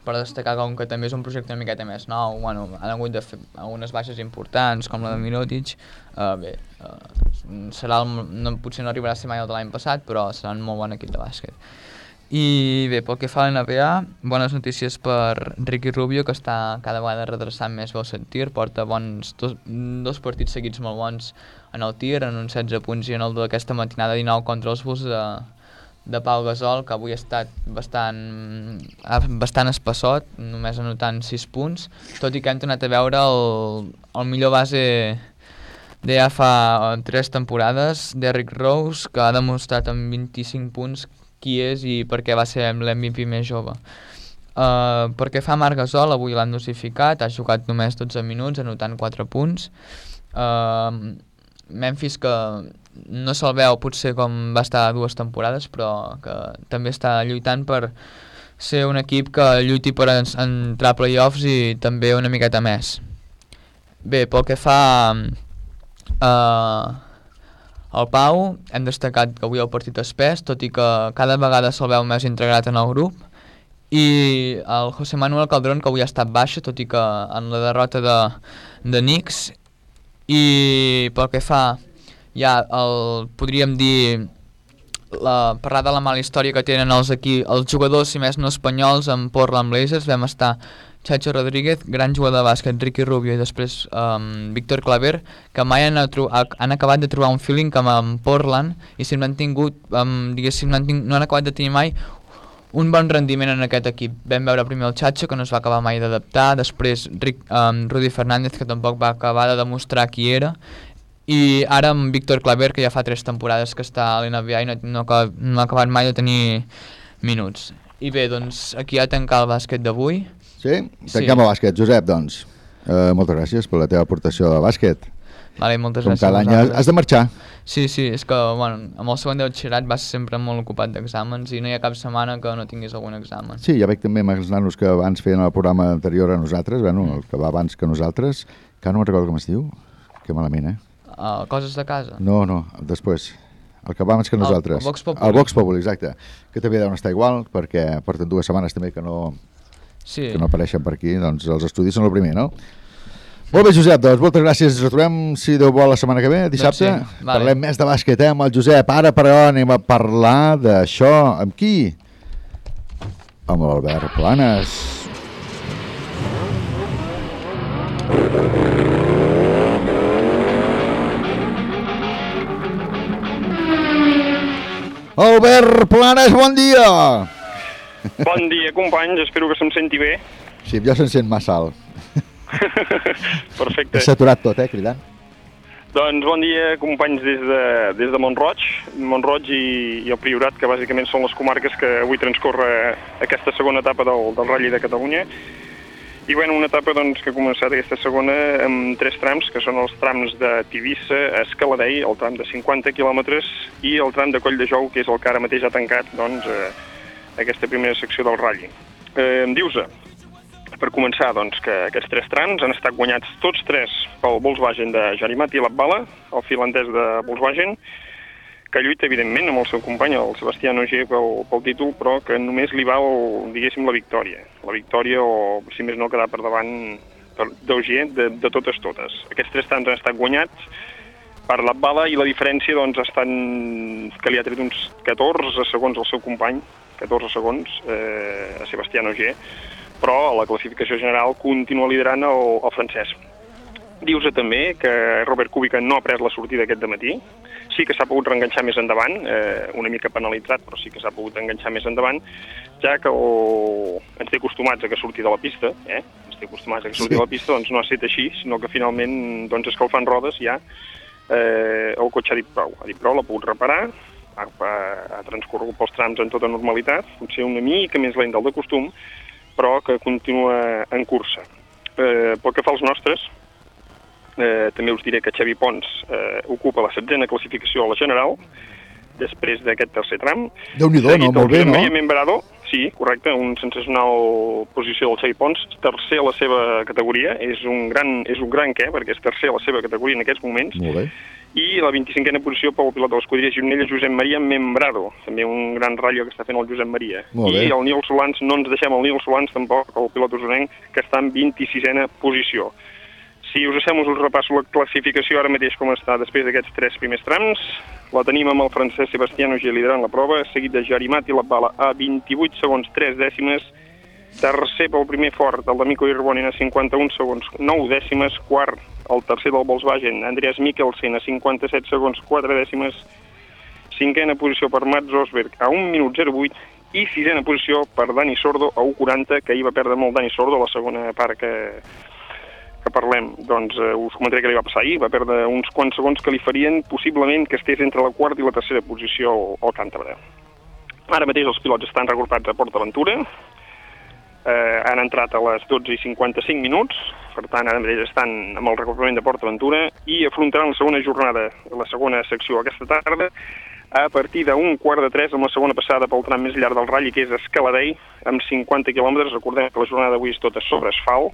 Speaker 15: per destacar com que també és un projecte una miqueta més nou, bueno, han hagut de fer algunes baixes importants, com la de Mirotic, uh, bé, uh, serà el, no, potser no arribarà a ser mai el de l'any passat, però serà un molt bon equip de bàsquet. I bé, pel que fa a l'NBA, bones notícies per Ricky Rubio, que està cada vegada redreçant més el seu tir, porta bons, dos, dos partits seguits molt bons en el tir, en uns 16 punts i en el d'aquesta matinada 19 contra els Bulls de, de Pau Gasol, que avui ha estat bastant, bastant espassot, només anotant 6 punts, tot i que hem tornat a veure el, el millor base de ja fa 3 temporades, Derrick Rose, que ha demostrat amb 25 punts qui és i per què va ser l'MVP més jove. Uh, perquè fa Marc Gasol, avui l'han dosificat, ha jugat només 12 minuts, anotant 4 punts. Uh, Memphis que no se'l veu potser com va estar dues temporades, però que també està lluitant per ser un equip que lluiti per en, entrar a playoffs i també una miqueta més. Bé, pel que fa uh, al Pau, hem destacat que avui el partit espès, tot i que cada vegada se'l veu més integrat en el grup, i el José Manuel Calderón, que avui ha estat baixa, tot i que en la derrota de, de Knicks, i pel que fa ja el, podríem dir la, parlar de la mala història que tenen els, aquí, els jugadors, si més no espanyols, en Portland Blazers. Vam estar Chacho Rodríguez, gran jugador de bàsquet, Ricky Rubio i després um, Víctor Claver, que mai han, ha- han acabat de trobar un feeling amb Portland i si no han tingut, um, diguéssim, no han, ting no han acabat de tenir mai un bon rendiment en aquest equip. Vam veure primer el Chacho, que no es va acabar mai d'adaptar, després Rick, um, Rudy Fernández, que tampoc va acabar de demostrar qui era, i ara amb Víctor Claver, que ja fa tres temporades que està a l'NBA i no, no, no ha acabat mai de tenir minuts. I bé, doncs aquí ja tancar el bàsquet d'avui.
Speaker 1: Sí? Tanquem el bàsquet. Josep, doncs, eh, moltes gràcies per la teva aportació de bàsquet.
Speaker 15: Vale, moltes
Speaker 1: Com
Speaker 15: gràcies.
Speaker 1: cada any
Speaker 15: vosaltres.
Speaker 1: has de marxar.
Speaker 15: Sí, sí, és que, bueno, amb el segon de batxillerat vas sempre molt ocupat d'exàmens i no hi ha cap setmana que no tinguis algun examen.
Speaker 1: Sí, ja veig també amb els nanos que abans feien el programa anterior a nosaltres, bueno, el que va abans que nosaltres, que no me'n recordo com es diu, que malament, eh?
Speaker 15: Uh, coses de casa.
Speaker 1: No, no, després. El que va abans que
Speaker 15: El-
Speaker 1: nosaltres.
Speaker 15: el Vox Populi.
Speaker 1: El Vox Populi, exacte. Que també deuen estar igual, perquè porten dues setmanes també que no,
Speaker 15: Sí.
Speaker 1: que no apareixen per aquí, doncs els estudis són el primer, no? Molt bé, Josep, doncs moltes gràcies. Ens retrobem, si Déu vol, la setmana que ve, dissabte.
Speaker 15: Doncs sí, vale.
Speaker 1: Parlem més de bàsquet, eh, amb el Josep. Ara, però, anem a parlar d'això. Amb qui? Amb l'Albert Planes. Albert Planes, bon dia!
Speaker 16: Bon dia, companys, espero que se'm senti bé.
Speaker 1: Sí, jo se'n sent massa alt.
Speaker 16: Perfecte.
Speaker 1: He saturat tot, eh, cridant.
Speaker 16: Doncs bon dia, companys, des de, des de Montroig, Montroig i, i el Priorat, que bàsicament són les comarques que avui transcorre aquesta segona etapa del, del Rally de Catalunya. I bueno, una etapa doncs, que ha començat aquesta segona amb tres trams, que són els trams de Tivissa a Escaladei, el tram de 50 quilòmetres, i el tram de Coll de Jou, que és el que ara mateix ha tancat doncs, eh, aquesta primera secció del Rally. Eh, em dius, per començar, doncs, que aquests tres trams han estat guanyats tots tres pel Volkswagen de Jarimati Labbala, el finlandès de Volkswagen, que lluita, evidentment, amb el seu company, el Sebastià Ogier, pel, pel títol, però que només li val, diguéssim, la victòria. La victòria o, si més no, quedar per davant d'Ogier de, de totes totes. Aquests tres trams han estat guanyats per la bala i la diferència doncs, estan, que li ha tret uns 14 segons al seu company, 14 segons, eh, a Sebastià Ogier, però a la classificació general continua liderant el, el francès. Dius també que Robert Kubica no ha pres la sortida aquest matí, sí que s'ha pogut reenganxar més endavant, eh, una mica penalitzat, però sí que s'ha pogut enganxar més endavant, ja que el... ens té acostumats a que surti de la pista, eh? ens té acostumats a que surti
Speaker 1: Sí.
Speaker 16: de la pista, doncs no ha estat així, sinó que finalment, doncs escalfant rodes ja, eh, el cotxe ha dit prou, ha dit prou, l'ha pogut reparar, ha, ha, ha transcorregut pels trams en tota normalitat, potser una mica més lent del de costum, però que continua en cursa. Eh, pel que fa als nostres, eh, també us diré que Xavi Pons eh, ocupa la setzena classificació a la general, després d'aquest tercer tram.
Speaker 1: Déu-n'hi-do, no? Molt bé, no?
Speaker 16: Maria Membrado, sí, correcte, un sensacional posició del Xavi Pons, tercer a la seva categoria, és un gran, és un gran què, perquè és tercer a la seva categoria en aquests moments,
Speaker 1: Molt bé.
Speaker 16: i la 25a posició pel pilot de l'escuderia Gironella, Josep Maria Membrado, també un gran ratllo que està fent el Josep Maria.
Speaker 1: Molt bé.
Speaker 16: I el Nil Solans, no ens deixem el Nil Solans tampoc, el pilot usonenc, que està en 26a posició. Si us deixem, us repasso la classificació ara mateix com està després d'aquests tres primers trams. La tenim amb el francès Sebastiano G liderant la prova, seguit de Jarimati Labbala a 28 segons 3 dècimes, tercer pel primer fort, el d'Amico Irbonin a 51 segons 9 dècimes, quart el tercer del Volkswagen, Andreas Mikkelsen a 57 segons 4 dècimes, cinquena posició per Mats Rosberg a 1 minut 08 i sisena posició per Dani Sordo a 1.40, que ahir va perdre molt Dani Sordo a la segona part que, que parlem. Doncs eh, us comentaré què li va passar ahir, va perdre uns quants segons que li farien possiblement que estés entre la quarta i la tercera posició al, càntabre. Ara mateix els pilots estan regrupats a Port Aventura, eh, han entrat a les 12 i 55 minuts, per tant ara mateix estan amb el recuperament de Port Aventura i afrontaran la segona jornada, la segona secció aquesta tarda, a partir d'un quart de tres amb la segona passada pel tram més llarg del ratll, que és Escaladei, amb 50 quilòmetres. Recordem que la jornada d'avui és tota sobre asfalt,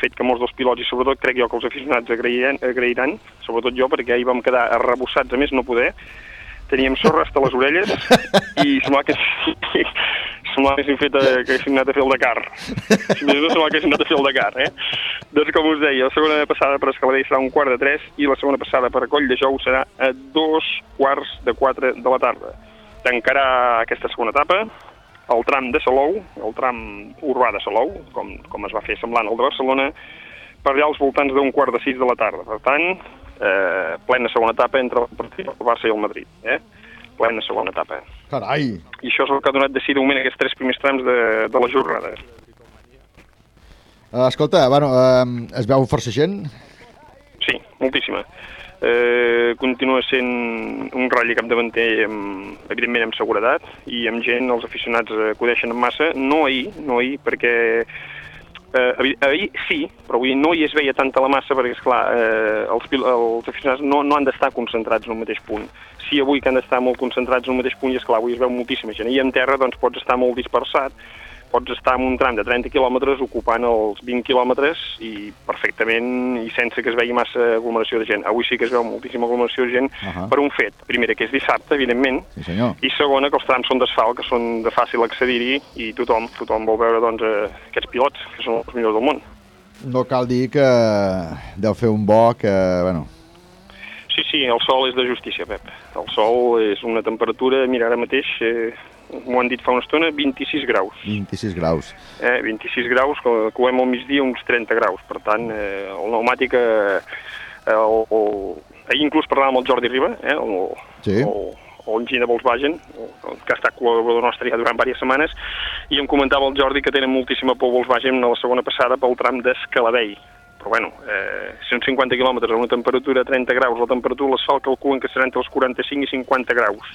Speaker 16: fet que molts dels pilots, i sobretot crec jo que els aficionats agrairan, agrairan sobretot jo, perquè ahir vam quedar arrebossats a més no poder, teníem sorra hasta les orelles i semblava que, semblava que haguéssim, fet, a- que haguéssim anat a fer el Dakar. Si més no, semblava que haguéssim anat a fer el Dakar, eh? Doncs com us deia, la segona passada per Escaladell serà un quart de tres i la segona passada per Coll de Jou serà a dos quarts de quatre de la tarda. Tancarà aquesta segona etapa el tram de Salou, el tram urbà de Salou, com, com es va fer semblant al de Barcelona, per allà als voltants d'un quart de sis de la tarda. Per tant, eh, plena segona etapa entre el partit del Barça i el Madrid. Eh? Plena segona etapa.
Speaker 1: Carai!
Speaker 16: I això és el que ha donat de si de moment aquests tres primers trams de, de la jornada.
Speaker 1: Uh, escolta, bueno, uh, es veu força gent?
Speaker 16: Sí, moltíssima. Eh, continua sent un ratll capdavanter, amb, evidentment amb seguretat, i amb gent, els aficionats eh, acudeixen en massa, no ahir, no ahir, perquè eh, ahir, sí, però avui no hi es veia tanta la massa perquè, esclar, eh, els, els aficionats no, no han d'estar concentrats en un mateix punt. Sí, avui que han d'estar molt concentrats en un mateix punt i, esclar, avui es veu moltíssima gent. I en terra, doncs, pots estar molt dispersat, pots estar en un tram de 30 quilòmetres ocupant els 20 quilòmetres i perfectament i sense que es vegi massa aglomeració de gent. Avui sí que es veu moltíssima aglomeració de gent uh. -huh. per un fet. Primera, que és dissabte, evidentment,
Speaker 1: Sí, senyor.
Speaker 16: i segona, que els trams són d'asfalt, que són de fàcil accedir-hi i tothom, tothom vol veure doncs, eh, aquests pilots, que són els millors del món.
Speaker 1: No cal dir que deu fer un bo que, bueno,
Speaker 16: Sí, sí, el sol és de justícia, Pep. El sol és una temperatura, mira, ara mateix, eh, m'ho han dit fa una estona, 26 graus.
Speaker 1: 26 graus.
Speaker 16: Eh, 26 graus, que coem al migdia uns 30 graus. Per tant, eh, el pneumàtic... Eh, el, el... Ahir inclús parlàvem amb el Jordi Riba, eh, el,
Speaker 1: Sí.
Speaker 16: el, o enginyer de Volkswagen, que ha estat col·laborador nostre ja durant diverses setmanes, i em comentava el Jordi que tenen moltíssima por Volkswagen a la segona passada pel tram d'Escaladei. Però bueno, eh, 150 quilòmetres a una temperatura de 30 graus, la temperatura a l'asfalt calculen que serà entre els 45 i 50 graus.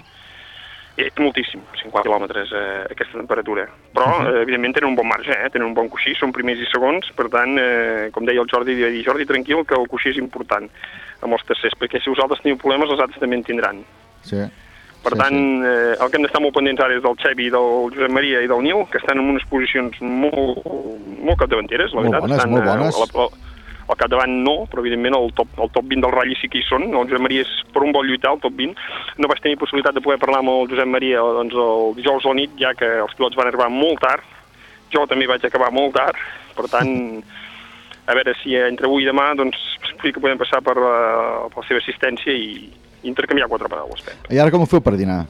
Speaker 16: És moltíssim, 50 quilòmetres eh, aquesta temperatura. Però, eh, evidentment, tenen un bon marge, eh? tenen un bon coixí, són primers i segons, per tant, eh, com deia el Jordi, deia dir, Jordi, tranquil, que el coixí és important amb els tercers, perquè si vosaltres teniu problemes, els altres també en tindran.
Speaker 1: sí.
Speaker 16: Per
Speaker 1: Sí,
Speaker 16: tant, eh, el que hem d'estar molt pendents ara és del Xevi, del Josep Maria i del Nil, que estan en unes posicions molt, molt capdavanteres, la
Speaker 1: Molt
Speaker 16: veritat.
Speaker 1: bones,
Speaker 16: estan,
Speaker 1: molt
Speaker 16: eh,
Speaker 1: bones.
Speaker 16: al- al- capdavant no, però evidentment el top, el top 20 del ratll sí que hi són. El Josep Maria és per un vol lluitar, el top 20. No vaig tenir possibilitat de poder parlar amb el Josep Maria doncs, el dijous a la nit, ja que els pilots van arribar molt tard. Jo també vaig acabar molt tard, per tant, a veure si entre avui i demà doncs, sí que podem passar per, la, per la seva assistència i intercanviar quatre paraules, Pep.
Speaker 1: I ara com ho feu per dinar?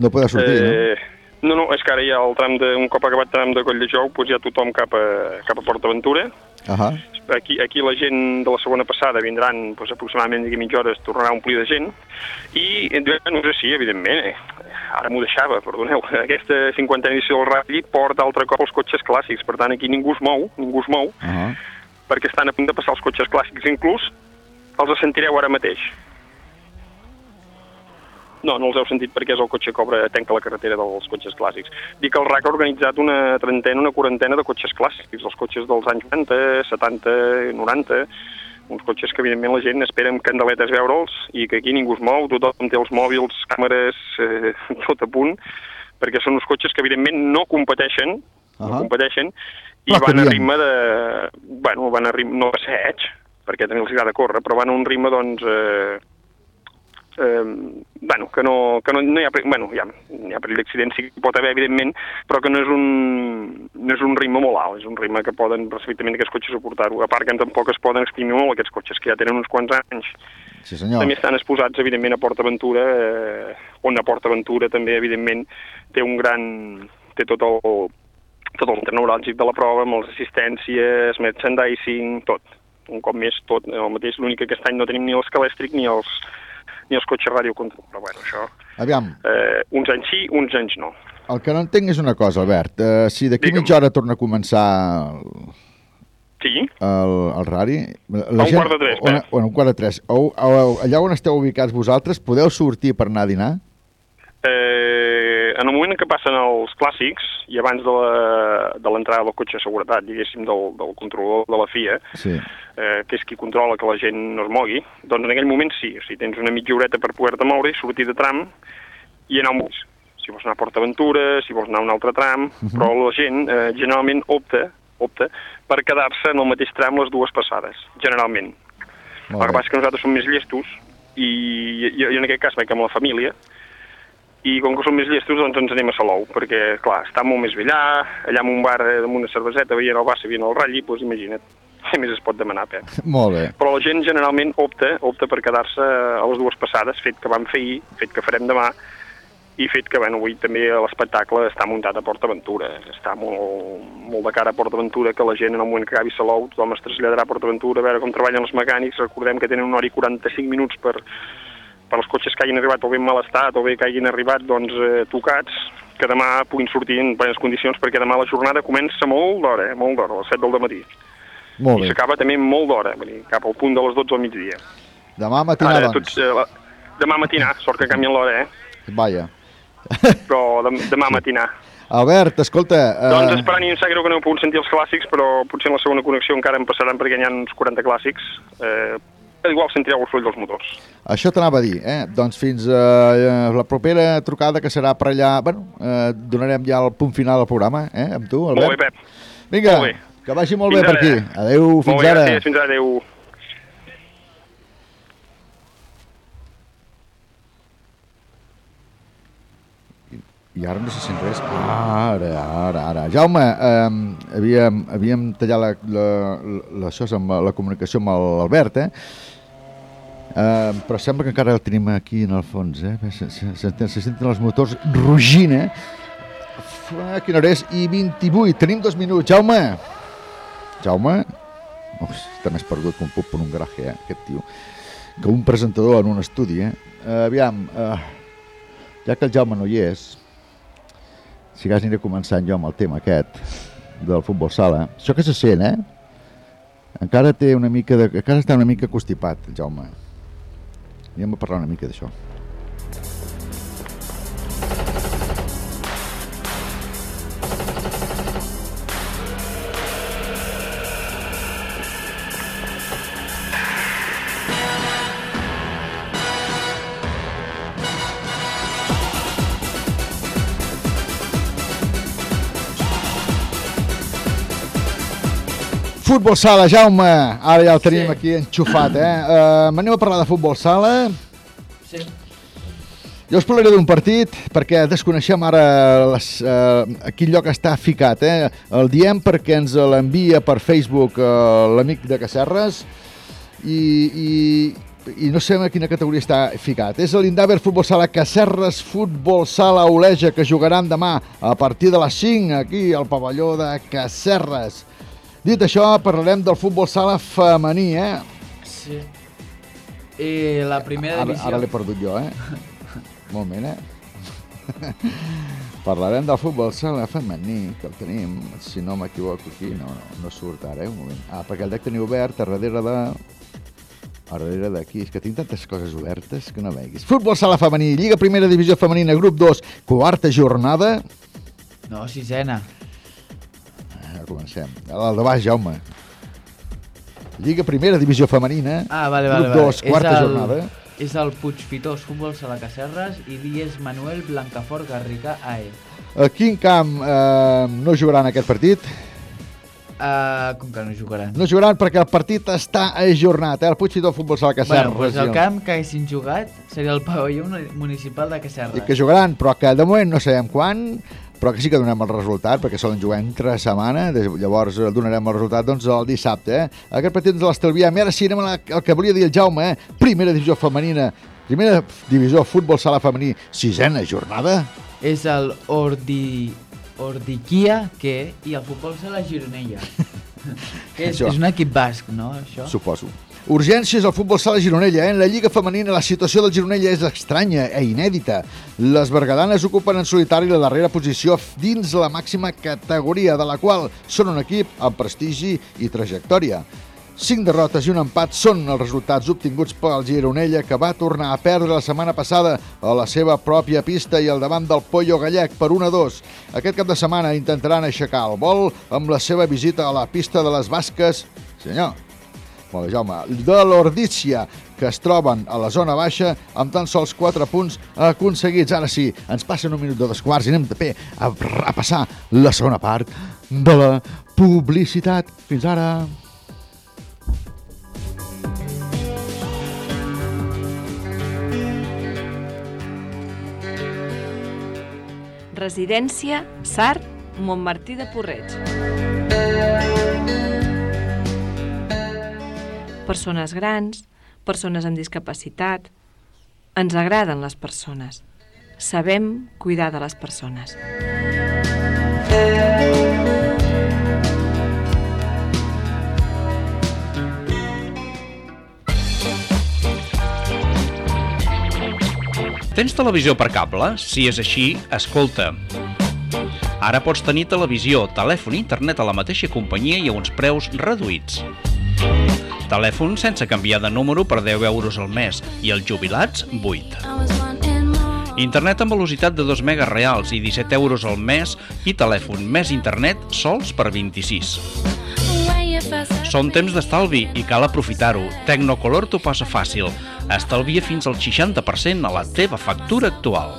Speaker 1: No podeu sortir,
Speaker 16: eh, no? No, és que ara ja el tram de, un cop acabat el tram de Coll de Jou, doncs ja tothom cap a, cap a PortAventura.
Speaker 1: No? Ahà.
Speaker 16: Aquí, aquí la gent de la segona passada vindran doncs, aproximadament d'aquí mitja hora es tornarà a omplir de gent i eh, no sé si, evidentment, eh, ara m'ho deixava, perdoneu, aquesta 50a edició del Rally porta altre cop els cotxes clàssics, per tant aquí ningú es mou, ningú es mou,
Speaker 1: Ahà.
Speaker 16: perquè estan a punt de passar els cotxes clàssics, inclús els sentireu ara mateix. No, no els heu sentit perquè és el cotxe obre, tanca la carretera dels cotxes clàssics. Dic que el RAC ha organitzat una trentena, una quarantena de cotxes clàssics, els cotxes dels anys 90, 70, 90, uns cotxes que evidentment la gent espera amb candeletes veure'ls i que aquí ningú es mou, tothom té els mòbils, càmeres, eh, tot a punt, perquè són uns cotxes que evidentment no competeixen, no
Speaker 1: Ahà.
Speaker 16: competeixen, i van a ritme de... Bueno, van a ritme... No a seig, perquè també els agrada córrer, però van a un ritme, doncs... Eh, eh, bueno, que no, que no, no hi ha... Bueno, hi ha, hi ha perill d'accident, sí que pot haver, evidentment, però que no és un, no és un ritme molt alt, és un ritme que poden perfectament aquests cotxes suportar-ho. A part que tampoc es poden exprimir molt aquests cotxes, que ja tenen uns quants anys.
Speaker 1: Sí, senyor.
Speaker 16: També estan exposats, evidentment, a PortAventura, eh, on a PortAventura també, evidentment, té un gran... té tot el, tot el neuràlgic de la prova, amb les assistències, merchandising, tot. Un cop més, tot el mateix. L'únic que aquest any no tenim ni l'escalèstric ni els, ni els cotxes radiocontrol. Però bueno, això...
Speaker 1: Aviam,
Speaker 16: Eh, uns anys sí, uns anys no.
Speaker 1: el que no entenc és una cosa, Albert. Uh, si d'aquí mitja hora torna a començar el,
Speaker 16: Sí,
Speaker 1: el, el rari... La
Speaker 16: A un quart de tres,
Speaker 1: on,
Speaker 16: Pep.
Speaker 1: on, un quart de tres. O, o, allà on esteu ubicats vosaltres, podeu sortir per anar a dinar?
Speaker 16: Eh, en el moment en què passen els clàssics i abans de la- de l'entrada del cotxe de seguretat, diguéssim, del, del controlador de la FIA,
Speaker 1: Sí.
Speaker 16: eh, que és qui controla que la gent no es mogui, doncs en aquell moment sí, o sigui, tens una mitja horeta per poder-te moure i sortir de tram i anar vols. Si vols anar a PortAventura, si vols anar a un altre tram,
Speaker 1: Mhm.
Speaker 16: però la gent eh, generalment opta opta per quedar-se en el mateix tram les dues passades, generalment. El que passa és que nosaltres som més llestos i, i, i en aquest cas vaig amb la família i com que som més llestos doncs ens anem a Salou perquè clar, està molt més bé allà allà en un bar eh, amb una cerveseta veient el Barça veient el Ratlli, doncs imagina't què més es pot demanar, Pep?
Speaker 1: Molt bé.
Speaker 16: Però la gent generalment opta opta per quedar-se a les dues passades, fet que vam fer ahir, fet que farem demà, i fet que bueno, avui també l'espectacle està muntat a Port Aventura, està molt, molt de cara a Port Aventura, que la gent en el moment que acabi Salou, tothom es traslladarà a Port Aventura a veure com treballen els mecànics, recordem que tenen una hora i 45 minuts per, per als cotxes que hagin arribat o bé en mal estat o bé que hagin arribat doncs, eh, tocats, que demà puguin sortir en plenes condicions, perquè demà la jornada comença molt d'hora, eh, molt d'hora, a les 7 del matí.
Speaker 1: Molt
Speaker 16: I
Speaker 1: bé.
Speaker 16: s'acaba també molt d'hora, cap al punt de les 12 del migdia.
Speaker 1: Demà matinada,
Speaker 16: Ara,
Speaker 1: doncs.
Speaker 16: tots, eh, la... Demà matinar, sort que canvien l'hora, eh?
Speaker 1: Vaja.
Speaker 16: Però dem demà matinar.
Speaker 1: Albert, escolta...
Speaker 16: Uh... Doncs
Speaker 1: eh,
Speaker 16: esperant i em sap greu que no heu pogut sentir els clàssics, però potser en la segona connexió encara em passaran perquè n'hi ha uns 40 clàssics. Eh, igual sentireu el soroll dels motors.
Speaker 1: Això t'anava a dir, eh? Doncs fins a la propera trucada que serà per allà... Bueno, eh, donarem ja el punt final al programa, eh? Amb tu, Albert.
Speaker 16: Molt bé, Pep.
Speaker 1: Vinga,
Speaker 16: Molt bé.
Speaker 1: que vagi molt
Speaker 16: Fins
Speaker 1: bé per aquí. Adéu, fins
Speaker 16: Molt bé,
Speaker 1: ara.
Speaker 16: gràcies, fins ara, adéu.
Speaker 1: I ara no se sent res. Ara, ara, ara. Jaume, eh, havíem, havíem tallat la, la, la, això amb la comunicació amb l'Albert, eh? Uh, però sembla que encara el tenim aquí en el fons, eh? Se, se, se, se senten els motors rugint, eh? Fa, quina hora és? I 28. Tenim dos minuts. Jaume! Jaume? Uf, està més perdut que un pup en un garaje, eh? Aquest tio. Que un presentador en un estudi, eh? Uh, aviam, uh, ja que el Jaume no hi és, si cas aniré començant jo amb el tema aquest del futbol sala. Això que se sent, eh? Encara té una mica de... encara està una mica constipat, Jaume. Anem a parlar una mica d'això. Futbol sala, Jaume. Ara ja el tenim sí. aquí enxufat, eh? Uh, Anem a parlar de futbol sala.
Speaker 14: Sí.
Speaker 1: Jo us parlaré d'un partit perquè desconeixem ara les, uh, a quin lloc està ficat. Eh? El diem perquè ens l'envia per Facebook uh, l'amic de Cacerres i, i, i no sabem a quina categoria està ficat. És l'Indaver Futbol Sala Cacerres Futbol Sala Oleja que jugaran demà a partir de les 5 aquí al pavelló de Cacerres. Dit això, parlarem del futbol sala femení, eh?
Speaker 14: Sí. I la primera
Speaker 1: Ara,
Speaker 14: divisió...
Speaker 1: ara l'he perdut jo, eh? Un moment, eh? Parlarem del futbol sala femení, que el tenim, si no m'equivoco aquí, no, no, no surt ara, eh? Un moment. Ah, perquè el dec tenir obert a darrere de... A darrere d'aquí, és que tinc tantes coses obertes que no veguis. Futbol sala femení, Lliga Primera Divisió Femenina, grup 2, quarta jornada.
Speaker 14: No, sisena.
Speaker 1: Comencem. El de baix, Jaume. Lliga Primera Divisió Femenina,
Speaker 14: Ah, vale, vale.
Speaker 1: grup
Speaker 14: vale.
Speaker 1: 2, quarta
Speaker 14: és el,
Speaker 1: jornada.
Speaker 14: És el Puigfitós Futbol Sala Cacerres i Dies Manuel Blancafort Garriga AE.
Speaker 1: A quin camp eh, no jugaran aquest partit?
Speaker 14: Uh, com que no jugaran?
Speaker 1: No jugaran perquè el partit està ajornat, eh? El Puigfitó Futbol Sala Cacerres.
Speaker 14: Bueno, pues el camp que haguessin jugat seria el pavelló muni- municipal de Cacerres.
Speaker 1: I que jugaran, però que de moment no sabem quan, però que sí que donem el resultat, perquè solen jugar entre setmana, llavors eh, donarem el resultat doncs, el dissabte. Eh? Aquest partit ens l'estalviem. I ara sí, anem a la, el que volia dir el Jaume, eh? primera divisió femenina, primera divisió futbol sala femení, sisena jornada.
Speaker 14: És el Ordi... Ordiquia, que... i el futbol sala Gironella. és, és un equip basc, no, això?
Speaker 1: Suposo. Urgències al futbol sala Gironella. Eh? En la Lliga Femenina la situació del Gironella és estranya e inèdita. Les bergadanes ocupen en solitari la darrera posició dins la màxima categoria, de la qual són un equip amb prestigi i trajectòria. Cinc derrotes i un empat són els resultats obtinguts pel Gironella, que va tornar a perdre la setmana passada a la seva pròpia pista i al davant del Pollo Gallec per 1 a 2. Aquest cap de setmana intentaran aixecar el vol amb la seva visita a la pista de les Basques. Senyor, molt bé, Jaume. De l'Ordícia, que es troben a la zona baixa amb tan sols 4 punts aconseguits. Ara sí, ens passen un minut de dos quarts i anem també a repassar la segona part de la publicitat. Fins ara.
Speaker 17: Residència Sart, Montmartí de Porreig. Persones grans, persones amb discapacitat... Ens agraden les persones. sabem cuidar de les persones.
Speaker 12: Tens televisió per cable? Si és així, escolta. Ara pots tenir televisió, telèfon i internet a la mateixa companyia i a uns preus reduïts. Telèfon sense canviar de número per 10 euros al mes i els jubilats 8. Internet amb velocitat de 2 megas reals i 17 euros al mes i telèfon més internet sols per 26. Són temps d'estalvi i cal aprofitar-ho. Tecnocolor t'ho posa fàcil. Estalvia fins al 60% a la teva factura actual.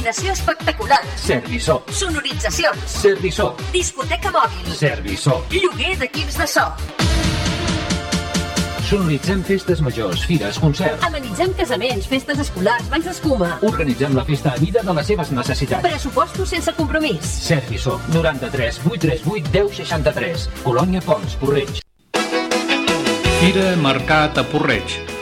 Speaker 18: Il·luminació espectacular.
Speaker 19: Serviçó.
Speaker 18: Sonoritzacions.
Speaker 19: Serviçó.
Speaker 18: Discoteca mòbil.
Speaker 19: Serviçó.
Speaker 18: Lloguer d'equips de so.
Speaker 19: Sonoritzem festes majors, fires, concerts.
Speaker 18: Amenitzem casaments, festes escolars, banys d'escuma.
Speaker 19: Organitzem la festa a mida de les seves necessitats.
Speaker 18: Pressupostos sense compromís.
Speaker 19: Serviçó. 93 838 1063. Colònia Pons, Porreig.
Speaker 20: Fira Mercat a Porreig.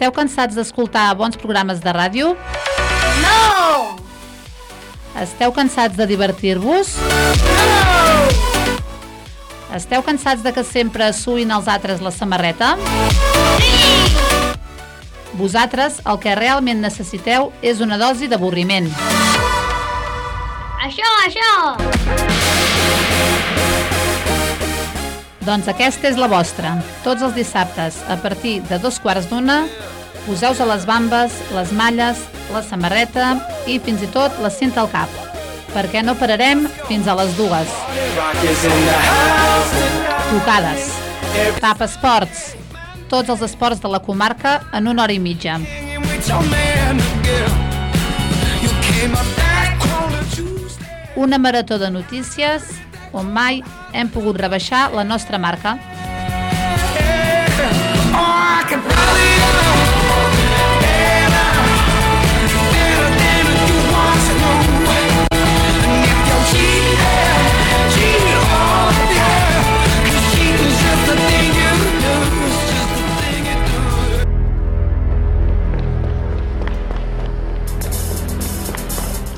Speaker 7: Esteu cansats d'escoltar bons programes de ràdio?
Speaker 5: No!
Speaker 7: Esteu cansats de divertir-vos? Esteu cansats de que sempre suïn els altres la samarreta? Vosaltres el que realment necessiteu és una dosi d'avorriment.
Speaker 5: Això, això!
Speaker 7: Doncs aquesta és la vostra. Tots els dissabtes, a partir de dos quarts d'una, poseu-vos a les bambes, les malles, la samarreta i fins i tot la cinta al cap. Perquè no pararem fins a les dues. Tocades. Tap esports. Tots els esports de la comarca en una hora i mitja. Una marató de notícies on mai hem pogut rebaixar la nostra marca.
Speaker 1: Tornem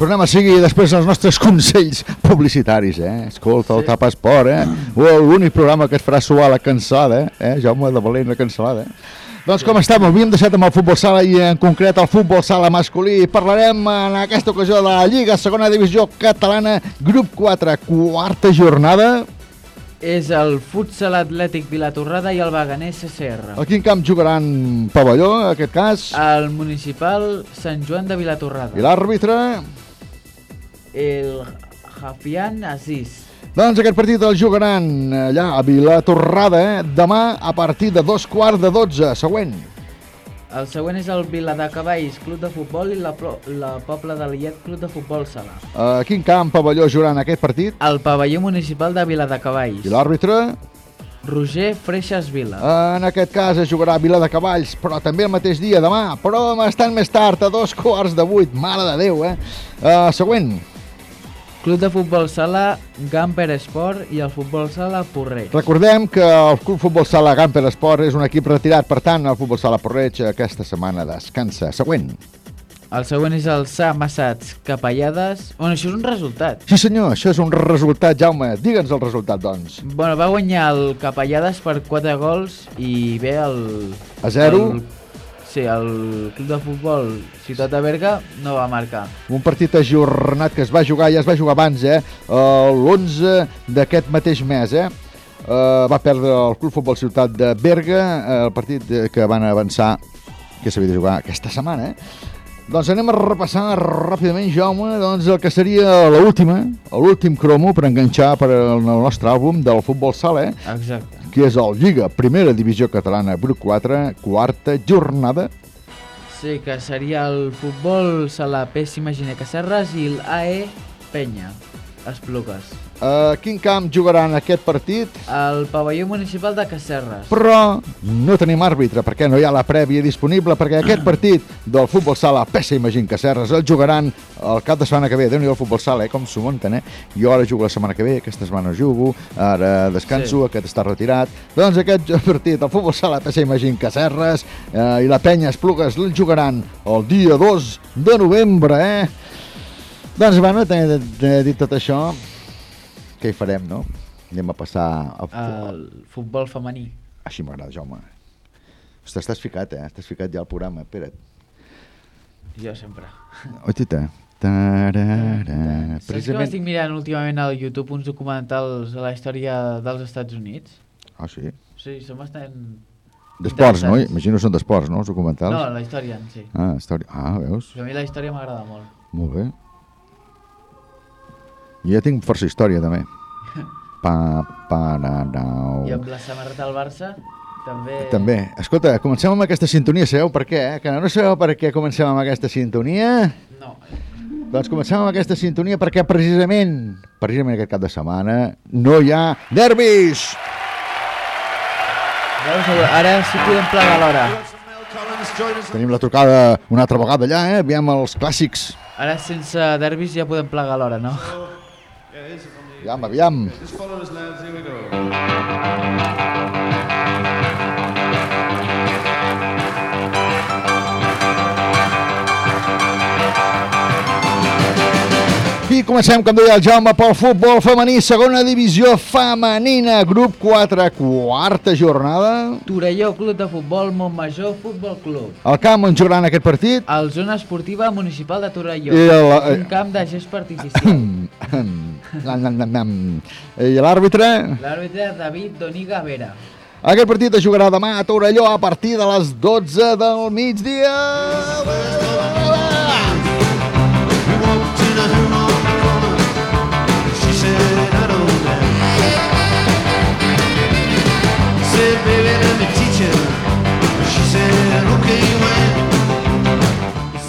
Speaker 1: a seguir després els nostres consells publicitaris, eh? Escolta, el Tapa Esport, eh? O l'únic programa que es farà suar la cansada, eh? Jaume de Valent, la cansada, eh? Doncs com estem, havíem deixat amb el futbol sala i en concret el futbol sala masculí. Parlarem en aquesta ocasió de la Lliga Segona Divisió Catalana, grup 4, quarta jornada.
Speaker 14: És el futsal atlètic Vilatorrada i el Beganès CCR.
Speaker 1: A quin camp jugaran pavelló, en aquest cas?
Speaker 14: El municipal Sant Joan de Vilatorrada.
Speaker 1: I l'àrbitre?
Speaker 14: El Jafian Aziz.
Speaker 1: Doncs aquest partit el jugaran allà a Vilatorrada, eh? demà a partir de dos quarts de dotze. Següent.
Speaker 14: El següent és el Viladecavalls Club de Futbol i la, la Pobla de Lillet Club de Futbol Sala.
Speaker 1: A quin camp pavelló jugaran aquest partit?
Speaker 14: El pavelló municipal de Viladecavalls.
Speaker 1: I l'àrbitre?
Speaker 14: Roger Freixas Vila.
Speaker 1: En aquest cas es jugarà a Vila de Cavalls, però també el mateix dia, demà, però bastant més tard, a dos quarts de vuit. Mare de Déu, eh? Uh, següent.
Speaker 14: Club de Futbol Sala Gamper Esport i el Futbol Sala Porreig.
Speaker 1: Recordem que el Club Futbol Sala Gamper Esport és un equip retirat, per tant, el Futbol Sala Porreig aquesta setmana descansa. Següent.
Speaker 14: El següent és el SA Massats Capellades. Bueno, això és un resultat.
Speaker 1: Sí senyor, això és un resultat, Jaume. Digue'ns el resultat, doncs.
Speaker 14: Bueno, va guanyar el Capellades per 4 gols i bé el...
Speaker 1: A zero?
Speaker 14: El Sí, el club de futbol Ciutat de Berga no va marcar.
Speaker 1: Un partit ajornat que es va jugar, ja es va jugar abans, eh? L'11 d'aquest mateix mes, eh? Uh, va perdre el Club Futbol Ciutat de Berga, eh, el partit eh, que van avançar, que s'havia de jugar aquesta setmana, eh? Doncs anem a repassar ràpidament, Jaume, doncs el que seria l'última, l'últim cromo per enganxar per al nostre àlbum del futbol sala, eh?
Speaker 14: Exacte.
Speaker 1: Que és el Lliga Primera Divisió Catalana Grup 4, quarta jornada.
Speaker 14: Sí, que seria el futbol sala PES Imaginer Cacerres i l'AE Penya, Esplugues.
Speaker 1: A quin camp jugaran aquest partit?
Speaker 14: El pavelló municipal de Cacerres.
Speaker 1: Però no tenim àrbitre perquè no hi ha la prèvia disponible perquè aquest partit del futbol sala PESA Imagín Cacerres el jugaran el cap de setmana que ve. déu nhi el futbol sala, eh, com s'ho munten, eh? Jo ara jugo la setmana que ve, aquesta setmana jugo, ara descanso, sí. aquest està retirat. Doncs aquest partit, el futbol sala PESA Imagín Cacerres eh, i la penya Esplugues el jugaran el dia 2 de novembre, eh? Doncs, bueno, t'he dit tot això, què hi farem, no? Anem a passar... A...
Speaker 14: El futbol femení.
Speaker 1: Així m'agrada, Jaume. Ostres, estàs ficat, eh? Estàs ficat ja al programa, espera't.
Speaker 14: Jo sempre.
Speaker 1: Oi, tita? Tarara.
Speaker 14: Saps que
Speaker 1: Precisament...
Speaker 14: m'estic mirant últimament al YouTube uns documentals de la història dels Estats Units?
Speaker 1: Ah, sí?
Speaker 14: Sí, són bastant...
Speaker 1: D'esports, no? Imagino són d'esports, no, els documentals?
Speaker 14: No, la història si.
Speaker 1: Ah, història. Ah, veus?
Speaker 14: A mi la història m'agrada molt.
Speaker 1: Molt bé. Jo ja tinc força història, també. Pa, pa, na, nau.
Speaker 14: I amb la samarreta del Barça també...
Speaker 1: També. Escolta, comencem amb aquesta sintonia. Sabeu per què, eh? Que no sabeu per què comencem amb aquesta sintonia?
Speaker 14: No.
Speaker 1: Doncs comencem amb aquesta sintonia perquè precisament, precisament aquest cap de setmana, no hi ha derbis!
Speaker 14: Veus, ara sí que podem plegar l'hora.
Speaker 1: Tenim la trucada una altra vegada allà, eh? Aviam els clàssics.
Speaker 14: Ara sense derbis ja podem plegar l'hora, no?
Speaker 1: Aviam, aviam. I comencem, com deia el Jaume, pel futbol femení, segona divisió femenina, grup 4, quarta jornada.
Speaker 14: Torelló, Club de Futbol, Montmajor, Futbol Club.
Speaker 1: El camp on jugaran aquest partit.
Speaker 14: El Zona Esportiva Municipal de Torelló.
Speaker 1: I el-
Speaker 14: Un camp de gest artificial.
Speaker 1: I l'àrbitre?
Speaker 14: L'àrbitre David Doniga Vera.
Speaker 1: Aquest partit es jugarà demà a Torelló a partir de les 12 del migdia.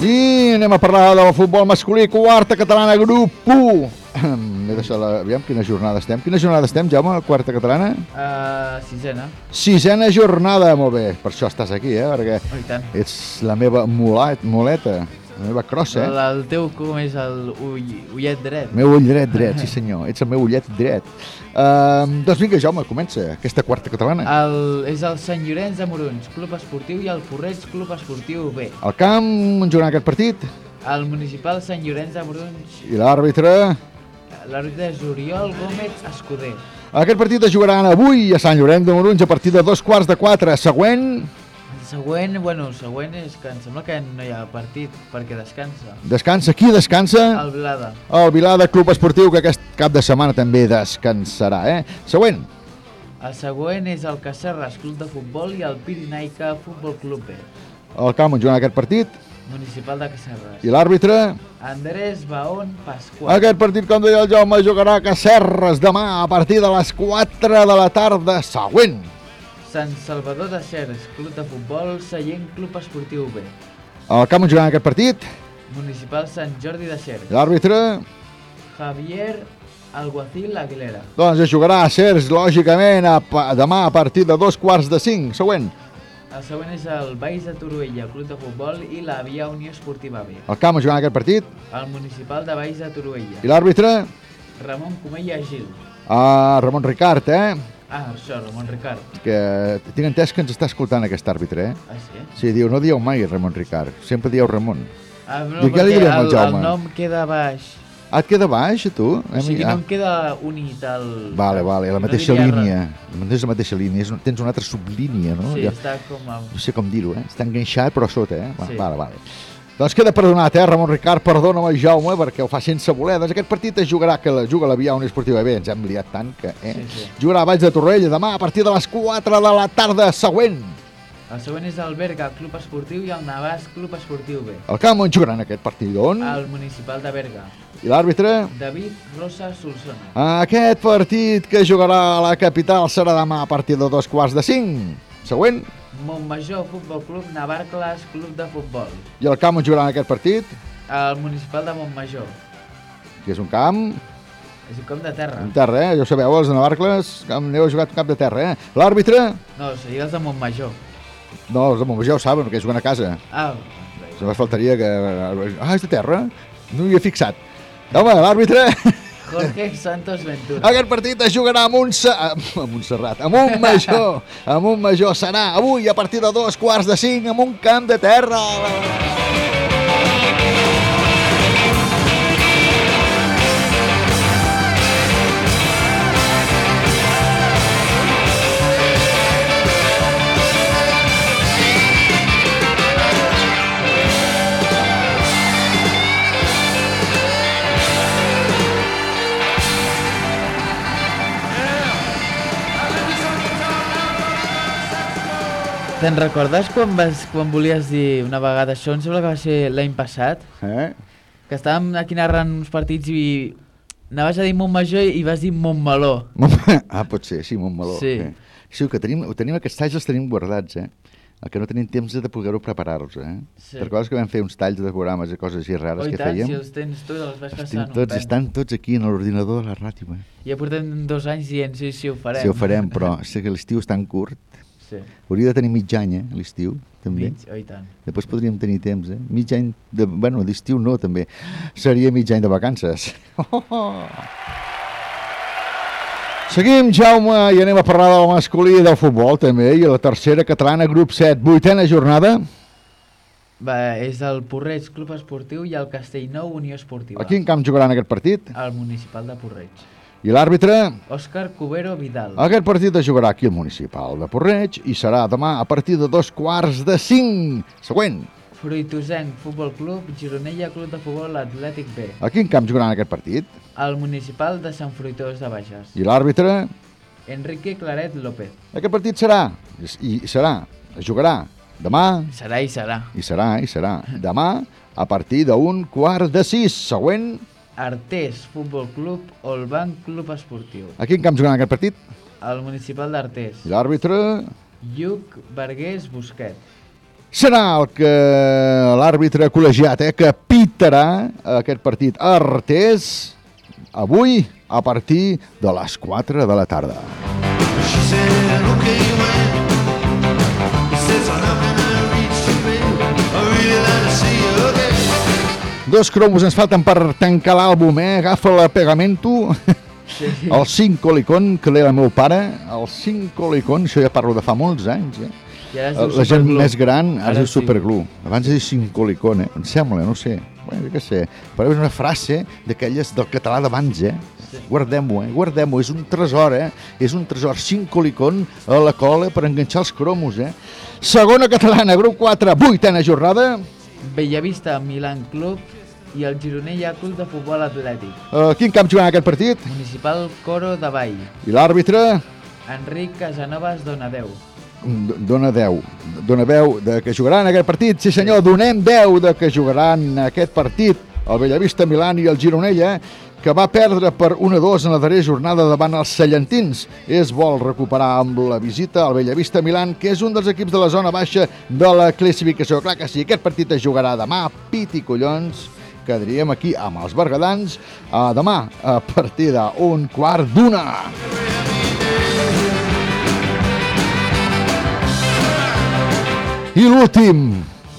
Speaker 1: I anem a parlar del futbol masculí, quarta catalana, grup 1. He deixat la... Aviam, quina jornada estem. Quina jornada estem, Jaume, quarta catalana?
Speaker 14: Uh, sisena.
Speaker 1: Sisena jornada, molt bé. Per això estàs aquí, eh? Perquè
Speaker 14: Oh,
Speaker 1: ets la meva mulet, muleta, la meva crossa,
Speaker 14: El,
Speaker 1: eh?
Speaker 14: el teu com és el ull, ullet dret.
Speaker 1: Meu ull dret, dret, sí senyor. Ets el meu ullet dret. Uh, doncs vinga, Jaume, comença aquesta quarta catalana.
Speaker 14: El, és el Sant Llorenç de Morons, Club Esportiu, i el Forreig, Club Esportiu B.
Speaker 1: El camp on jugarà aquest partit
Speaker 14: El municipal Sant Llorenç de Morons,
Speaker 1: i l'àrbitre...
Speaker 14: l'àrbitre és Oriol Gómez Escuder.
Speaker 1: Aquest partit es jugaran avui a Sant Llorenç de Morons a partir de dos quarts de quatre. Següent,
Speaker 14: El següent, bueno, el següent és que em sembla que no hi ha partit perquè descansa.
Speaker 1: descansa. Qui descansa?
Speaker 14: El Blada.
Speaker 1: El Vilada Club Esportiu, que aquest cap de setmana també descansarà, eh? Següent.
Speaker 14: El següent és el Cacerres Club de Futbol i el Pirinaica Futbol Club B.
Speaker 1: El camp on jugarà aquest partit
Speaker 14: Municipal de Cacerres.
Speaker 1: i l'àrbitre...
Speaker 14: Andrés Baón Pasqual.
Speaker 1: Aquest partit, com deia el Jaume, jugarà a Cacerres demà a partir de les 4 de la tarda. Següent.
Speaker 14: Sant Salvador de Cers, Club de Futbol, Seient Club Esportiu B.
Speaker 1: El camp on jugarà aquest partit
Speaker 14: Municipal Sant Jordi de Cers.
Speaker 1: l'àrbitre...
Speaker 14: Javier Alguacil Aguilera.
Speaker 1: Doncs es jugarà a Cers, lògicament, a, demà a partir de dos quarts de cinc. Següent.
Speaker 14: El següent és el Baix de Toruella, Club de Futbol i la Via Unió Esportiva B.
Speaker 1: El camp on jugarà aquest partit
Speaker 14: El municipal de Baix de Toruella.
Speaker 1: i l'àrbitre...
Speaker 14: Ramon Comella Gil.
Speaker 1: Uh, Ramon Ricard, eh?
Speaker 14: Ah, això, Ramon Ricard.
Speaker 1: Que tinc entès que ens està escoltant aquest àrbitre, eh?
Speaker 14: Ah, sí?
Speaker 1: Sí, diu, no dieu mai Ramon Ricard, sempre dieu Ramon.
Speaker 14: Ah, no,
Speaker 1: què li direm al
Speaker 14: el,
Speaker 1: Jaume?
Speaker 14: el nom queda baix.
Speaker 1: Ah, et queda baix, a tu?
Speaker 14: O sigui,
Speaker 1: Ah,
Speaker 14: no em queda unit el...
Speaker 1: Vale, vale, la
Speaker 14: no
Speaker 1: mateixa
Speaker 14: diria
Speaker 1: línia.
Speaker 14: res.
Speaker 1: No és la mateixa línia, un- tens una altra sublínia, no?
Speaker 14: Sí,
Speaker 1: Ja-
Speaker 14: està com a...
Speaker 1: No sé com dir-ho, eh? Està enganxat, però a sota, eh? Va,
Speaker 14: Sí.
Speaker 1: Vale, vale. Doncs queda perdonat, eh, Ramon Ricard, perdona'm el Jaume, perquè ho fa sense voler. Doncs aquest partit es jugarà, que la juga la Via Unió Esportiva B, ens hem liat tant que, eh?
Speaker 14: Sí, sí.
Speaker 1: Jugarà a Valls de Torrell demà a partir de les 4 de la tarda següent.
Speaker 14: El següent és el Berga Club Esportiu i el Navàs Club Esportiu B.
Speaker 1: El camp on jugaran aquest partit, on?
Speaker 14: El municipal de Berga.
Speaker 1: I l'àrbitre?
Speaker 14: David Rosa Solsona.
Speaker 1: Aquest partit que jugarà a la capital serà demà a partir de dos quarts de cinc. Següent.
Speaker 14: Montmajor Futbol Club, Navarcles Club de Futbol.
Speaker 1: I el camp on jugaran aquest partit,
Speaker 14: El municipal de Montmajor.
Speaker 1: que és un camp
Speaker 14: És un camp de terra.
Speaker 1: en terra, eh? Ja ho sabeu, els de Navarcles, camp, aneu a jugar un camp de terra, eh? L'àrbitre?
Speaker 14: No, seria els de Montmajor.
Speaker 1: No, els de Montmajor ho saben, perquè juguen a casa.
Speaker 14: Ah,
Speaker 1: Només faltaria que... Ah, és de terra? No hi havia fixat. Home, l'àrbitre...
Speaker 14: Jorge Santos Ventura.
Speaker 1: Aquest partit es jugarà a, Montse... a Montserrat, a Montmajor. A Montmajor serà avui a partir de dos quarts de cinc amb un camp de terra.
Speaker 14: Te'n recordes quan, vas, quan volies dir una vegada això? Em sembla que va ser l'any passat.
Speaker 1: Eh?
Speaker 14: Que estàvem aquí narrant uns partits i anaves a dir Montmajor i vas dir Montmeló.
Speaker 1: Ah, pot ser, sí, Montmeló.
Speaker 14: Sí.
Speaker 1: Eh. Sí, que tenim, ho tenim aquests talls els tenim guardats, eh? El que no tenim temps de poder-ho preparar-los, eh?
Speaker 14: Sí.
Speaker 1: Sí. recordes que vam fer uns talls de programes i coses així rares
Speaker 14: Oh, i
Speaker 1: que
Speaker 14: tant,
Speaker 1: fèiem?
Speaker 14: si els tens tu, els
Speaker 1: Els
Speaker 14: passar
Speaker 1: tots, estan tots aquí en l'ordinador de la ràdio, eh?
Speaker 14: Ja portem dos anys dient sí, sí, ho farem.
Speaker 1: Sí, ho farem, però sé que l'estiu és tan curt.
Speaker 14: Sí.
Speaker 1: Hauria de tenir mig any, eh, l'estiu, també.
Speaker 14: Mig, oh, i tant.
Speaker 1: Després podríem tenir temps, eh? Mig any, de, bueno, d'estiu no, també. Seria mig any de vacances. Seguim, Jaume, i anem a parlar del masculí i del futbol, també, i la tercera catalana, grup 7, vuitena jornada.
Speaker 14: Va, és el Porreig Club Esportiu i el Castellnou Unió Esportiva.
Speaker 1: A quin camp jugaran aquest partit?
Speaker 14: El municipal de Porreig.
Speaker 1: I l'àrbitre?
Speaker 14: Òscar Cubero Vidal.
Speaker 1: Aquest partit es jugarà aquí al municipal de Porreig i serà demà a partir de dos quarts de cinc. Següent.
Speaker 14: Fruitosenc Futbol Club, Gironella Club de Futbol Atlètic B.
Speaker 1: A quin camp jugaran aquest partit?
Speaker 14: El municipal de Sant Fruitós de Bages.
Speaker 1: I l'àrbitre?
Speaker 14: Enrique Claret López.
Speaker 1: Aquest partit serà, i serà, es jugarà demà,
Speaker 14: Serà i serà.
Speaker 1: i serà, i serà, demà a partir d'un quart de sis. Següent.
Speaker 14: Artés Futbol Club, Olban Club Esportiu.
Speaker 1: A quin camp jugaran aquest partit?
Speaker 14: El municipal d'Artés.
Speaker 1: I l'àrbitre?
Speaker 14: Lluc Vergués Busquet.
Speaker 1: Serà el que l'àrbitre col·legiat, eh, que pitarà aquest partit Artés avui a partir de les 4 de la tarda. Dos cromos ens falten per tancar l'àlbum, eh? Agafa la pegamento,
Speaker 14: Sí.
Speaker 1: el Cincolicon, que l'era el meu pare, el Cincolicon, això ja parlo de fa molts anys, eh?
Speaker 14: Diu
Speaker 1: La gent més gran ara, es diu
Speaker 14: sí.
Speaker 1: Superglue. Abans es diu Cincolicon, eh? Em sembla, no sé. Bueno, què sé. Però és una frase d'aquelles del català d'abans, eh? Guardem-ho, eh? Guardem-ho. És un tresor, eh? És un tresor. Cincolicon a la cola per enganxar els cromos, eh? Segona catalana, grup 4, vuitena jornada.
Speaker 14: Bellavista Milan Club i el Gironella Club de Futbol Atlètic.
Speaker 1: Uh, quin camp jugarà aquest partit?
Speaker 14: Municipal Coro de Vall.
Speaker 1: I l'àrbitre?
Speaker 14: Enric Casanovas Donadeu.
Speaker 1: Dona 10. Dona 10 de que jugaran aquest partit. Sí senyor, donem 10 de que jugaran aquest partit. El Bellavista Milan i el Gironella, que va perdre per 1-2 en la darrera jornada davant els Cellentins. Es vol recuperar amb la visita al Bellavista Milan, que és un dels equips de la zona baixa de la classificació. Clar que sí, aquest partit es jugarà demà, pit i collons. Quedaríem aquí amb els bergadans uh, demà a partir d'un quart d'una. I l'últim,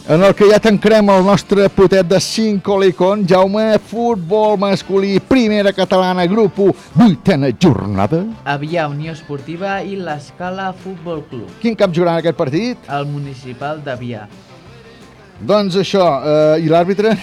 Speaker 1: en el que ja tancarem el nostre potet de 5 Olicon, Jaume, futbol masculí, primera catalana, grup 1, vuitena jornada.
Speaker 14: Avià Unió Esportiva i l'Escala Futbol Club.
Speaker 1: Quin camp jugaran aquest partit?
Speaker 14: El municipal d'Avià.
Speaker 1: Doncs això, eh, i l'àrbitre?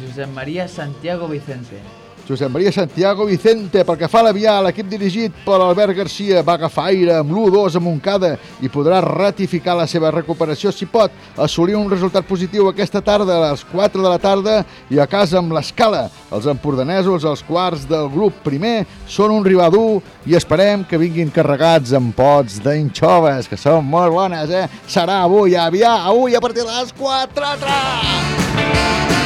Speaker 14: Josep Maria Santiago Vicente.
Speaker 1: Josep Maria Santiago Vicente, pel que fa a l'avià, l'equip dirigit per Albert Garcia va agafar aire amb l'1-2 a Montcada i podrà ratificar la seva recuperació si pot assolir un resultat positiu aquesta tarda a les 4 de la tarda i a casa amb l'escala. Els empordanesos, els quarts del grup primer, són un rival dur i esperem que vinguin carregats amb pots d'anxoves, que són molt bones, eh? Serà avui, avià, avui a partir de les 4. 3!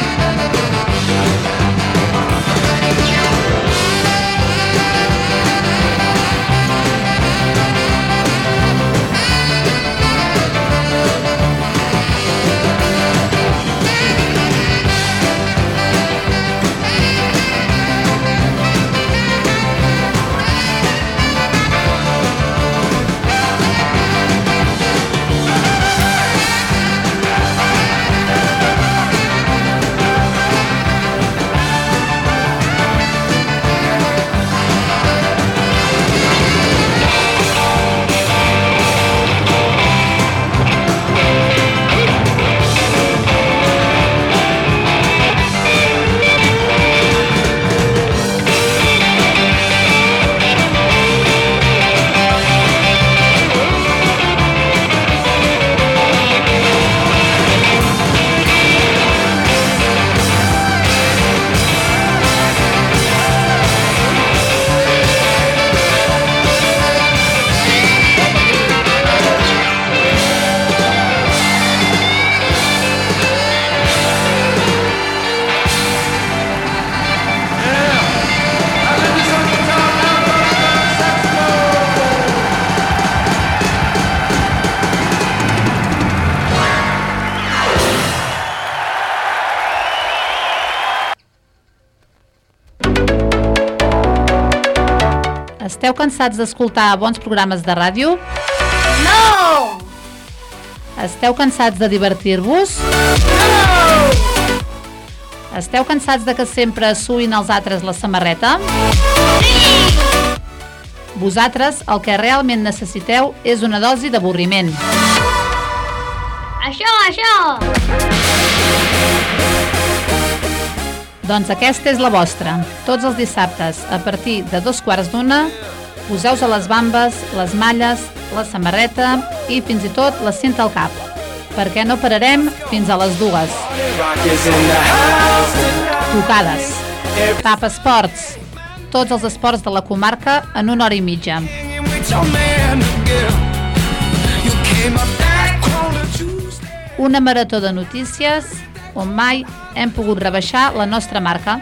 Speaker 7: Esteu cansats d'escoltar bons programes de ràdio?
Speaker 5: No!
Speaker 7: Esteu cansats de divertir-vos? Esteu cansats de que sempre suïn els altres la samarreta? Vosaltres el que realment necessiteu és una dosi d'avorriment.
Speaker 5: Això, això!
Speaker 7: Doncs aquesta és la vostra. Tots els dissabtes, a partir de dos quarts d'una, poseu a les bambes, les malles, la samarreta i fins i tot la cinta al cap. Perquè no pararem fins a les dues. Tocades. Tap esports. Tots els esports de la comarca en una hora i mitja. Una marató de notícies on mai hem pogut rebaixar la nostra marca.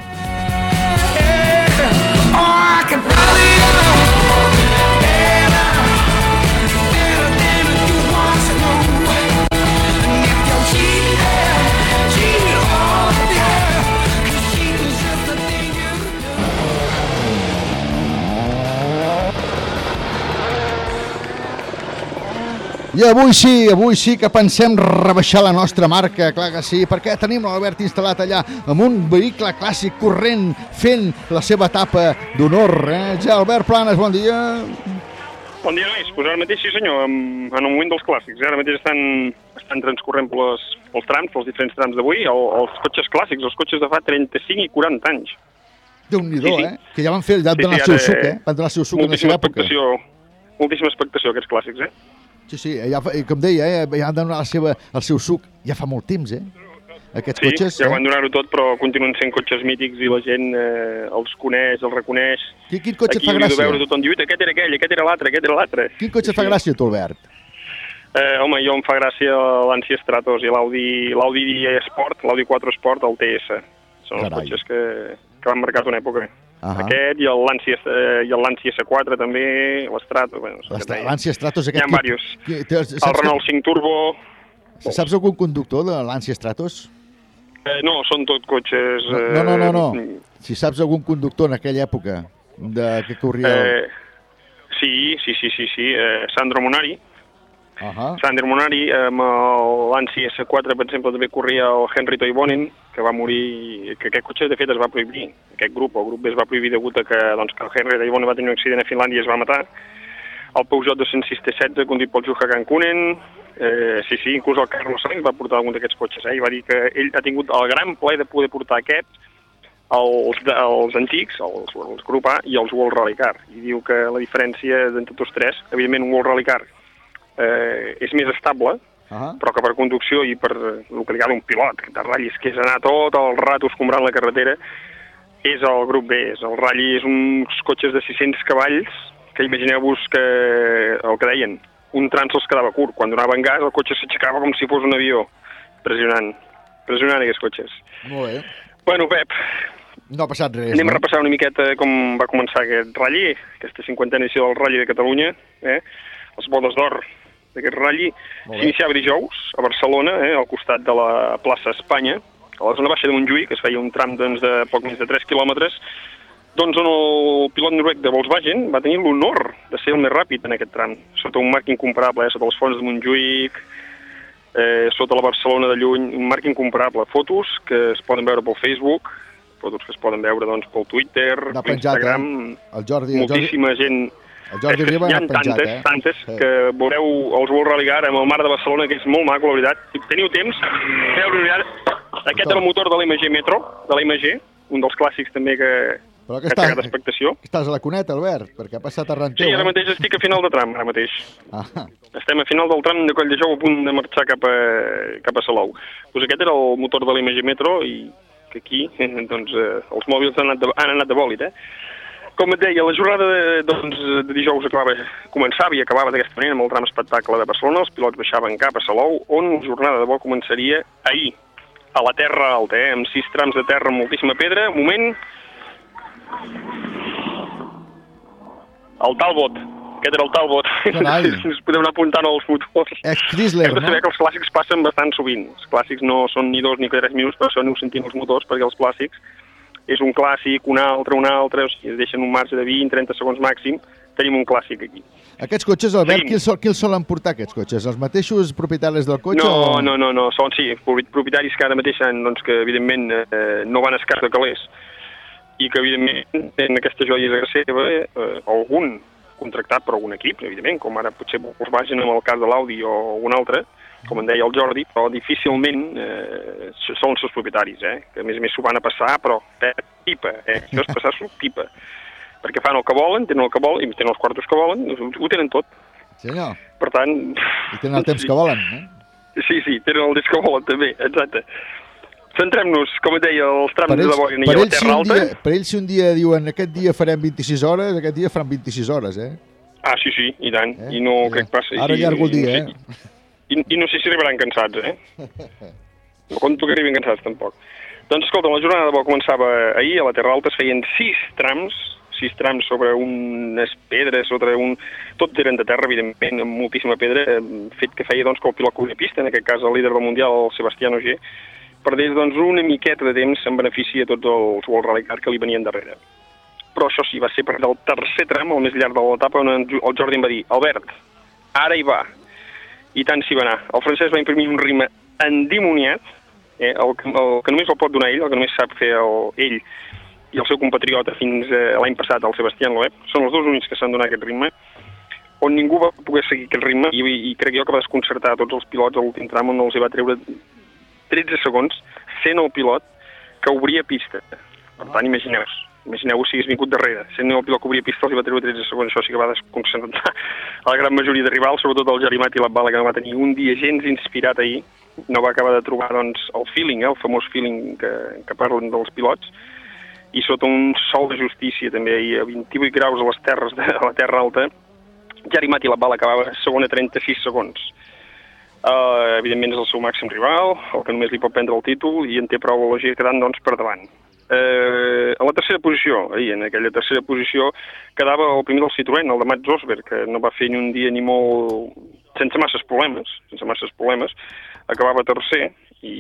Speaker 1: I avui sí, avui sí que pensem rebaixar la nostra marca, clar que sí, perquè tenim l'Albert instal·lat allà amb un vehicle clàssic corrent fent la seva etapa d'honor. Eh? Ja, Albert Planes, bon dia.
Speaker 16: Bon dia, nois. Pues ara mateix, sí senyor, en, en el moment dels clàssics. Ara mateix estan, estan transcorrent pels, pels trams, pels diferents trams d'avui, el, els cotxes clàssics, els cotxes de fa 35 i 40 anys.
Speaker 1: Déu-n'hi-do,
Speaker 16: Sí, sí.
Speaker 1: eh? Que ja van fer, ja van
Speaker 16: Sí,
Speaker 1: donar
Speaker 16: sí,
Speaker 1: el seu suc,
Speaker 16: eh?
Speaker 1: Van donar el seu suc en la seva època.
Speaker 16: moltíssima expectació, aquests clàssics, eh?
Speaker 1: Sí, sí, ja, fa- i com deia, eh? ja han donat la seva, el seu suc ja fa molt temps, eh? Aquests
Speaker 16: Sí,
Speaker 1: cotxes...
Speaker 16: ja
Speaker 1: eh?
Speaker 16: van donar-ho tot, però continuen sent cotxes mítics i la gent eh, els coneix, els reconeix.
Speaker 1: Quin, quin cotxe et
Speaker 16: Aquí
Speaker 1: fa
Speaker 16: hauríeu de
Speaker 1: gràcia?
Speaker 16: veure tothom diu, aquest era aquell, aquest era l'altre, aquest era l'altre.
Speaker 1: Quin cotxe et fa gràcia, tu, Albert?
Speaker 16: Eh, home, jo em fa gràcia l'Ancia Stratos i l'Audi Sport, l'Audi 4 Sport, el TS. Són els
Speaker 1: Carai.
Speaker 16: cotxes que, que han marcat una època.
Speaker 1: Ahà.
Speaker 16: Aquest i el Lancia, eh, i el Lancia S4 també, l'Strato, bueno.
Speaker 1: L'Ànsia Stratos
Speaker 16: Hi
Speaker 1: aquest...
Speaker 16: ha
Speaker 1: que-
Speaker 16: diversos.
Speaker 1: que- té-
Speaker 16: El Renault 5 Turbo,
Speaker 1: que, saps algun conductor de l'Ànsia Stratos?
Speaker 16: eh, no, són tot cotxes... Eh,
Speaker 1: No, no, no, no. Si saps algun conductor en aquella època de que corria... el-
Speaker 16: Eh, sí, sí, sí, sí, sí. Eh, Sandro Monari.
Speaker 1: Ahà.
Speaker 16: Sandro Monari, amb l'Ansi S4, per exemple, també corria el Henry Toivonen, que va morir, que aquest cotxe de fet es va prohibir, aquest grup, el grup B es va prohibir degut a que, doncs, que el Henry Toivonen va tenir un accident a Finlàndia i es va matar. El Peugeot 206 T16, conduït pel Juha Cancunen, eh, sí, sí, inclús el Carlos Sainz va portar algun d'aquests cotxes, eh, i va dir que ell ha tingut el gran plaer de poder portar aquest, els, els antics, els, els grup A i els World Rally Car. I diu que la diferència d'entre tots tres, evidentment un World Rally Car eh, és més estable,
Speaker 1: Ah
Speaker 16: però que per conducció i per el que li agrada un pilot de ratllis que és anar tot el rato escombrant la carretera, és el grup B. És el rally és uns cotxes de 600 cavalls que imagineu-vos que el que deien, un tram se'ls quedava curt. Quan donaven gas el cotxe s'aixecava com si fos un avió. Impressionant. Impressionant aquests cotxes.
Speaker 1: Molt bé.
Speaker 16: Bueno, Pep,
Speaker 1: No ha passat res,
Speaker 16: Anem a
Speaker 1: no?
Speaker 16: repassar una miqueta com va començar aquest ratll, aquesta cinquantena edició del ratll de Catalunya, eh? les bodes d'or d'aquest ratll. S'iniciava dijous a Barcelona, eh? al costat de la plaça Espanya, a la zona baixa de Montjuïc, que es feia un tram doncs, de poc més de 3 quilòmetres, doncs on el pilot noruec de Volkswagen va tenir l'honor de ser el més ràpid en aquest tram, sota un marc incomparable, eh? sota els fons de Montjuïc, eh, sota la Barcelona de lluny, un marc incomparable. Fotos que es poden veure pel Facebook, fotos que es poden veure doncs, pel Twitter,
Speaker 1: penjat,
Speaker 16: Instagram,
Speaker 1: eh? El Jordi, el Jordi,
Speaker 16: moltíssima gent.
Speaker 1: El Jordi
Speaker 16: que
Speaker 1: Riba n'ha penjat,
Speaker 16: tantes,
Speaker 1: eh?
Speaker 16: tantes,
Speaker 1: Sí.
Speaker 16: que veureu els World Rally Car amb el mar de Barcelona, que és molt maco, la veritat. Si teniu temps, feu mirada. Aquest era el motor de l'MG Metro, de l'MG, un dels clàssics també que,
Speaker 1: Però
Speaker 16: que
Speaker 1: que
Speaker 16: ha
Speaker 1: està,
Speaker 16: aixecat expectació.
Speaker 1: estàs a la cuneta, Albert, perquè ha passat arran
Speaker 16: Sí,
Speaker 1: teu,
Speaker 16: ara
Speaker 1: eh?
Speaker 16: mateix estic a final de tram, ara mateix.
Speaker 1: Ah,
Speaker 16: Estem a final del tram de Coll de Jou a punt de marxar cap a, cap a Salou. Pues aquest era el motor de l'MG Metro i que aquí doncs, eh, els mòbils han anat de, han anat de bòlit, eh? Com et deia, la jornada de, doncs, de dijous acabava, començava i acabava d'aquesta manera amb el tram espectacle de Barcelona, els pilots baixaven cap a Salou, on la jornada de bo començaria ahir, a la Terra Alta, eh? amb sis trams de terra amb moltíssima pedra. Moment... El Talbot, aquest era el Talbot.
Speaker 1: Carai.
Speaker 16: Ens podem anar apuntant als motors.
Speaker 1: Ex-Chrysler,
Speaker 16: Hem de
Speaker 1: no?
Speaker 16: saber que els clàssics passen bastant sovint. Els clàssics no són ni dos ni tres minuts, però això aneu sentint els motors, perquè els clàssics és un clàssic, un altre, un altre, o sigui, es deixen un marge de 20-30 segons màxim, tenim un clàssic aquí.
Speaker 1: Aquests cotxes, Albert,
Speaker 16: Seguim.
Speaker 1: qui els, sol, qui els solen portar, aquests cotxes? Els mateixos propietaris del cotxe?
Speaker 16: No,
Speaker 1: o...
Speaker 16: no, no, no, són, sí, propi- propietaris que ara mateix doncs, que evidentment eh, no van escàs de calés i que evidentment tenen aquesta joia de seva, eh, algun contractat per algun equip, evidentment, com ara potser Volkswagen amb el cas de l'Audi o un altre, com en deia el Jordi, però difícilment eh, són els seus propietaris, eh, que a més a més s'ho van a passar, però eh, pipa, eh, això és passar-s'ho pipa, perquè fan el que volen, tenen el que volen, i tenen els quartos que volen, ho, ho tenen tot.
Speaker 1: Senyor,
Speaker 16: Per tant...
Speaker 1: i tenen el temps que volen, eh?
Speaker 16: Sí, sí, tenen el disc que volen també, exacte. Centrem-nos, com et deia, els trams
Speaker 1: Per
Speaker 16: de
Speaker 1: ells,
Speaker 16: la boina i a la
Speaker 1: ells si
Speaker 16: Terra
Speaker 1: un
Speaker 16: Alta.
Speaker 1: dia, per ells si un dia diuen aquest dia farem 26 hores, aquest dia faran 26 hores, eh?
Speaker 16: Ah, sí, sí, i tant. I no crec que passi...
Speaker 1: Ara
Speaker 16: i,
Speaker 1: llargo el dia,
Speaker 16: no
Speaker 1: eh?
Speaker 16: I, I no sé si arribaran cansats, eh? No compto que arribin cansats, tampoc. Doncs escolta, la jornada de bo començava ahir, a la Terra Alta es feien sis trams, sis trams sobre unes pedres, sobre un... Tot eren de terra, evidentment, amb moltíssima pedra, eh, fet que feia doncs, que el pilot que pista, en aquest cas el líder del Mundial, el Sebastián Ogier, perdés doncs, una miqueta de temps en benefici a tots els World Rally Car que li venien darrere. Però això sí, va ser per del tercer tram, el més llarg de l'etapa, on el Jordi em va dir Albert, ara hi va. I tant s'hi va anar. El francès va imprimir un ritme endimoniat, eh, el, el que només el pot donar ell, el que només sap fer el, ell i el seu compatriota fins eh, l'any passat, el Sebastián Loeb, són els dos únics que s'han donat aquest ritme, on ningú va poder seguir aquest ritme i, i crec jo que va desconcertar tots els pilots a l'últim tram on els hi va treure 13 segons sent el pilot que obria pista. Per tant, imagineu-vos, imagineu-vos si hagués vingut darrere. Sent el pilot que obria pista els hi va treure 13 segons, això sí que va desconcertar a la gran majoria de rivals, sobretot el Gerimat i la Bala, que no va tenir un dia gens inspirat ahir, no va acabar de trobar doncs, el feeling, eh, el famós feeling que, que parlen dels pilots, i sota un sol de justícia també, ahir a 28 graus a les terres de la Terra Alta, Gerimat i la Bala acabava segon a 36 segons. Uh, evidentment és el seu màxim rival, el que només li pot prendre el títol i en té prou el Logier quedant doncs, per davant. Uh, a la tercera posició, ahir, en aquella tercera posició, quedava el primer del Citroën, el de Mats Osberg, que no va fer ni un dia ni molt... sense masses problemes, sense masses problemes, acabava tercer i,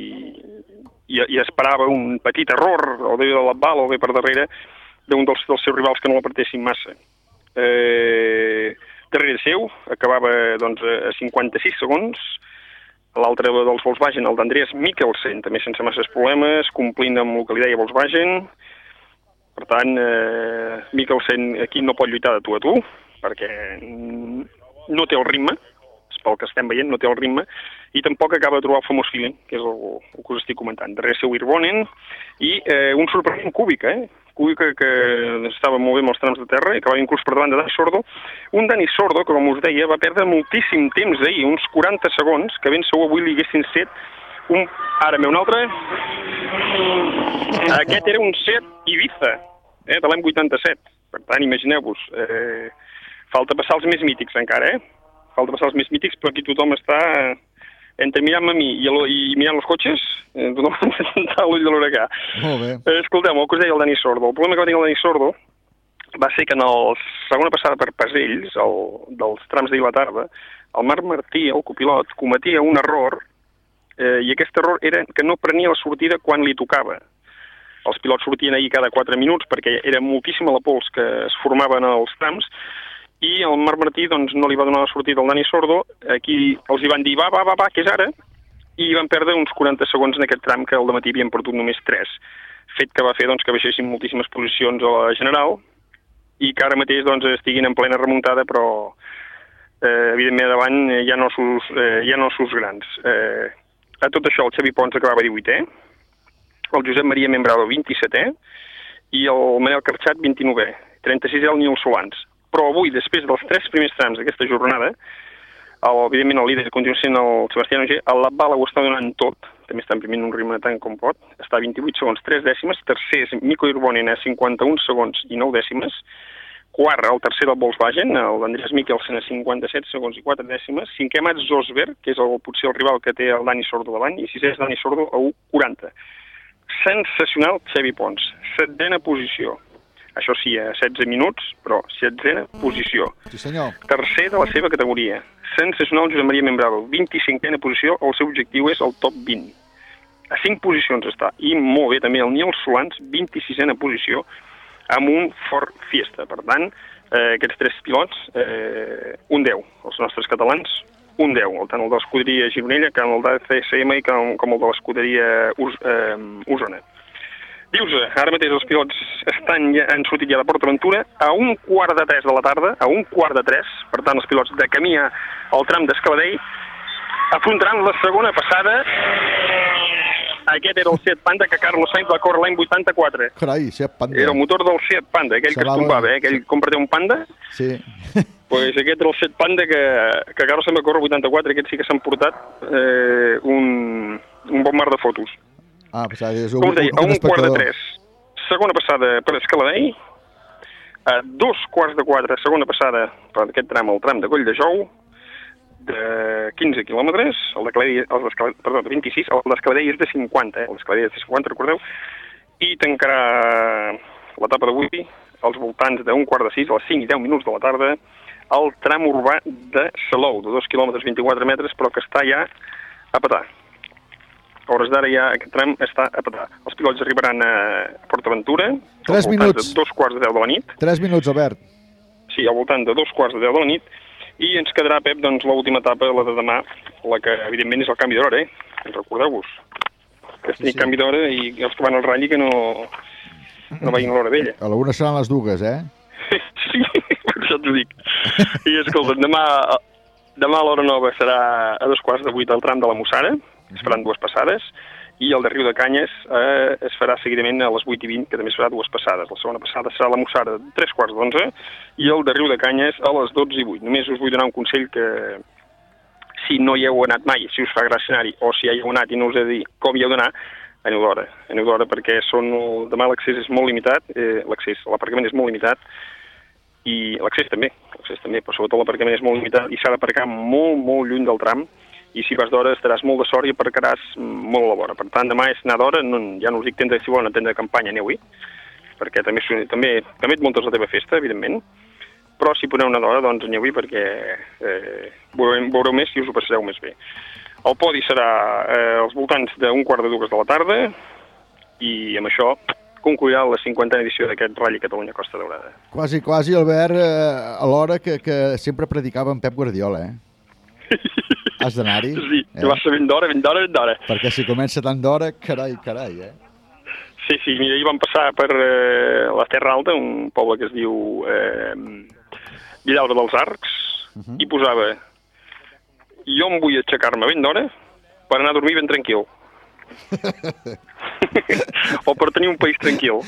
Speaker 16: i, i esperava un petit error, o bé de la bala o bé per darrere, d'un dels, dels seus rivals que no l'apartessin massa. Eh, darrere seu acabava doncs, a 56 segons, l'altre dels Volkswagen, el d'Andreas Mikkelsen, també sense masses problemes, complint amb el que li deia Volkswagen. Per tant, eh, Mikkelsen aquí no pot lluitar de tu a tu, perquè no té el ritme, pel que estem veient, no té el ritme, i tampoc acaba de trobar el famós feeling, que és el, el que us estic comentant. Darrere seu Irbonen i eh, un sorprenent cúbic, eh? Cúbic que, que estava molt bé amb els trams de terra i que va inclús per davant de Dani Sordo. Un Dani Sordo que, com us deia, va perdre moltíssim temps ahir, uns 40 segons, que ben segur avui li haguessin set un... Ara, meu, un altre... Aquest era un set Ibiza, eh, de l'any 87. Per tant, imagineu-vos, eh, falta passar els més mítics encara, eh? Falta passar els més mítics, però aquí tothom està entre mirant-me a mi i, el, i mirant els cotxes, eh, tothom a l'ull de l'huracà.
Speaker 1: Molt bé.
Speaker 16: Eh, escolteu, el que us deia el Dani Sordo. El problema que va tenir el Dani Sordo va ser que en la segona passada per Pasells, el, dels trams d'ahir a la tarda, el Marc Martí, el copilot, cometia un error eh, i aquest error era que no prenia la sortida quan li tocava. Els pilots sortien ahir cada 4 minuts perquè era moltíssima la pols que es formava en els trams i el Marc Martí doncs, no li va donar la sortida al Dani Sordo, aquí els hi van dir va, va, va, va, que és ara, i van perdre uns 40 segons en aquest tram que al matí havien perdut només 3, fet que va fer doncs, que baixessin moltíssimes posicions a la general i que ara mateix doncs, estiguin en plena remuntada, però eh, evidentment davant hi ha nossos, eh, hi ha nossos grans. Eh, a tot això el Xavi Pons acabava 18è, el Josep Maria Membrado 27è i el Manel Carxat 29è, 36è el Nil Solans. Però avui, després dels tres primers trams d'aquesta jornada, el, evidentment el líder continua sent el Sebastián Ogier, el Labbala ho està donant tot, també està imprimint un ritme tant com pot, està a 28 segons, 3 dècimes, tercer és Mico Irbonen a 51 segons i 9 dècimes, quart el tercer del Volkswagen, l'Andreas Mikkelsen a 57 segons i 4 dècimes, cinquè Mats Zosberg, que és el, potser el rival que té el Dani Sordo davant, i sisè és Dani Sordo a 1,40. Sensacional Xavi Pons, setzena posició. Això sí, a 16 minuts, però setzena posició.
Speaker 1: Sí, senyor.
Speaker 16: Tercer de la seva categoria. Sensacional Josep Maria Membrado, 25a posició, el seu objectiu és el top 20. A 5 posicions està. I molt bé també el Nil Solans, 26a posició, amb un fort fiesta. Per tant, eh, aquests tres pilots, eh, un 10. Els nostres catalans, un 10. Tant el de l'escuderia Gironella, com el de CSM i com, com el de l'escuderia Us, eh, Osona. Dius, ara mateix els pilots estan ja, han sortit ja de PortAventura a un quart de tres de la tarda, a un quart de tres, per tant els pilots de camí al tram d'Escaladell afrontaran la segona passada. Aquest era el Seat Panda que Carlos Sainz va córrer l'any 84.
Speaker 1: Carai, Seat Panda.
Speaker 16: Era el motor del Seat Panda, aquell que es tombava, eh? aquell compraria un Panda.
Speaker 1: Sí.
Speaker 16: pues aquest era el Seat Panda que, que Carlos Sainz va córrer el 84, aquest sí que s'han portat eh, un, un bon mar de fotos.
Speaker 1: Ah, passava, és
Speaker 16: Com us deia, a un quart de tres, segona passada per Escaladell, a dos quarts de quatre, segona passada per aquest tram, el tram de Coll de Jou, de 15 quilòmetres, el d'Escaladell, perdó, de 26, el d'Escaladell és de 50, eh? el d'Escaladell és de 50, recordeu, i tancarà l'etapa d'avui als voltants d'un quart de sis, a les 5 i 10 minuts de la tarda, el tram urbà de Salou, de 2 quilòmetres 24 metres, però que està ja a petar. A hores d'ara ja aquest tram està a petar. Els pilots arribaran a PortAventura,
Speaker 1: Tres
Speaker 16: al
Speaker 1: minuts.
Speaker 16: de dos quarts de deu de la nit,
Speaker 1: 3 minuts, Albert.
Speaker 16: sí, al voltant de dos quarts de deu de la nit, i ens quedarà, Pep, doncs, l'última etapa, la de demà, la que, evidentment, és el canvi d'hora, eh? Recordeu-vos. Que es sí, canvi d'hora i els que van al ratll que no, no vagin a l'hora vella.
Speaker 1: A la una seran les dues, eh?
Speaker 16: Sí, per això t'ho dic. I escolta, demà, demà a l'hora nova serà a dos quarts de vuit el tram de la Mossara, es faran dues passades, i el de Riu de Canyes eh, es farà seguidament a les 8 i 20, que també es farà dues passades. La segona passada serà la Mossara tres quarts d'onze, i el de Riu de Canyes a les 12 i 8. Només us vull donar un consell que si no hi heu anat mai, si us fa gràcia anar-hi, o si hi heu anat i no us he de dir com hi heu d'anar, aneu d'hora, aneu d'hora perquè són, demà l'accés és molt limitat, eh, l'accés, l'aparcament és molt limitat, i l'accés també, l'accés també, però sobretot l'aparcament és molt limitat i s'ha d'aparcar molt, molt lluny del tram i si vas d'hora estaràs molt de sort i aparcaràs molt a la vora. Per tant, demà és anar d'hora, no, ja no us dic tenda, si volen tenda de campanya, aneu-hi, perquè també, també, també et muntes la teva festa, evidentment, però si poneu una d'hora, doncs aneu-hi perquè eh, veureu, veureu més i us ho passareu més bé. El podi serà eh, als voltants d'un quart de dues de la tarda i amb això concluirà la 50a edició d'aquest Rally Catalunya Costa Daurada.
Speaker 1: Quasi, quasi, Albert, eh, a l'hora que, que sempre predicava en Pep Guardiola, eh? Has d'anar-hi.
Speaker 16: Sí, eh? va ser ben d'hora, ben d'hora, ben d'hora.
Speaker 1: Perquè si comença tant d'hora, carai, carai, eh?
Speaker 16: Sí, sí, mira, ahir vam passar per eh, la Terra Alta, un poble que es diu eh, Villaure dels Arcs, uh -huh. i posava jo em vull aixecar-me ben d'hora per anar a dormir ben tranquil. o per tenir un país tranquil.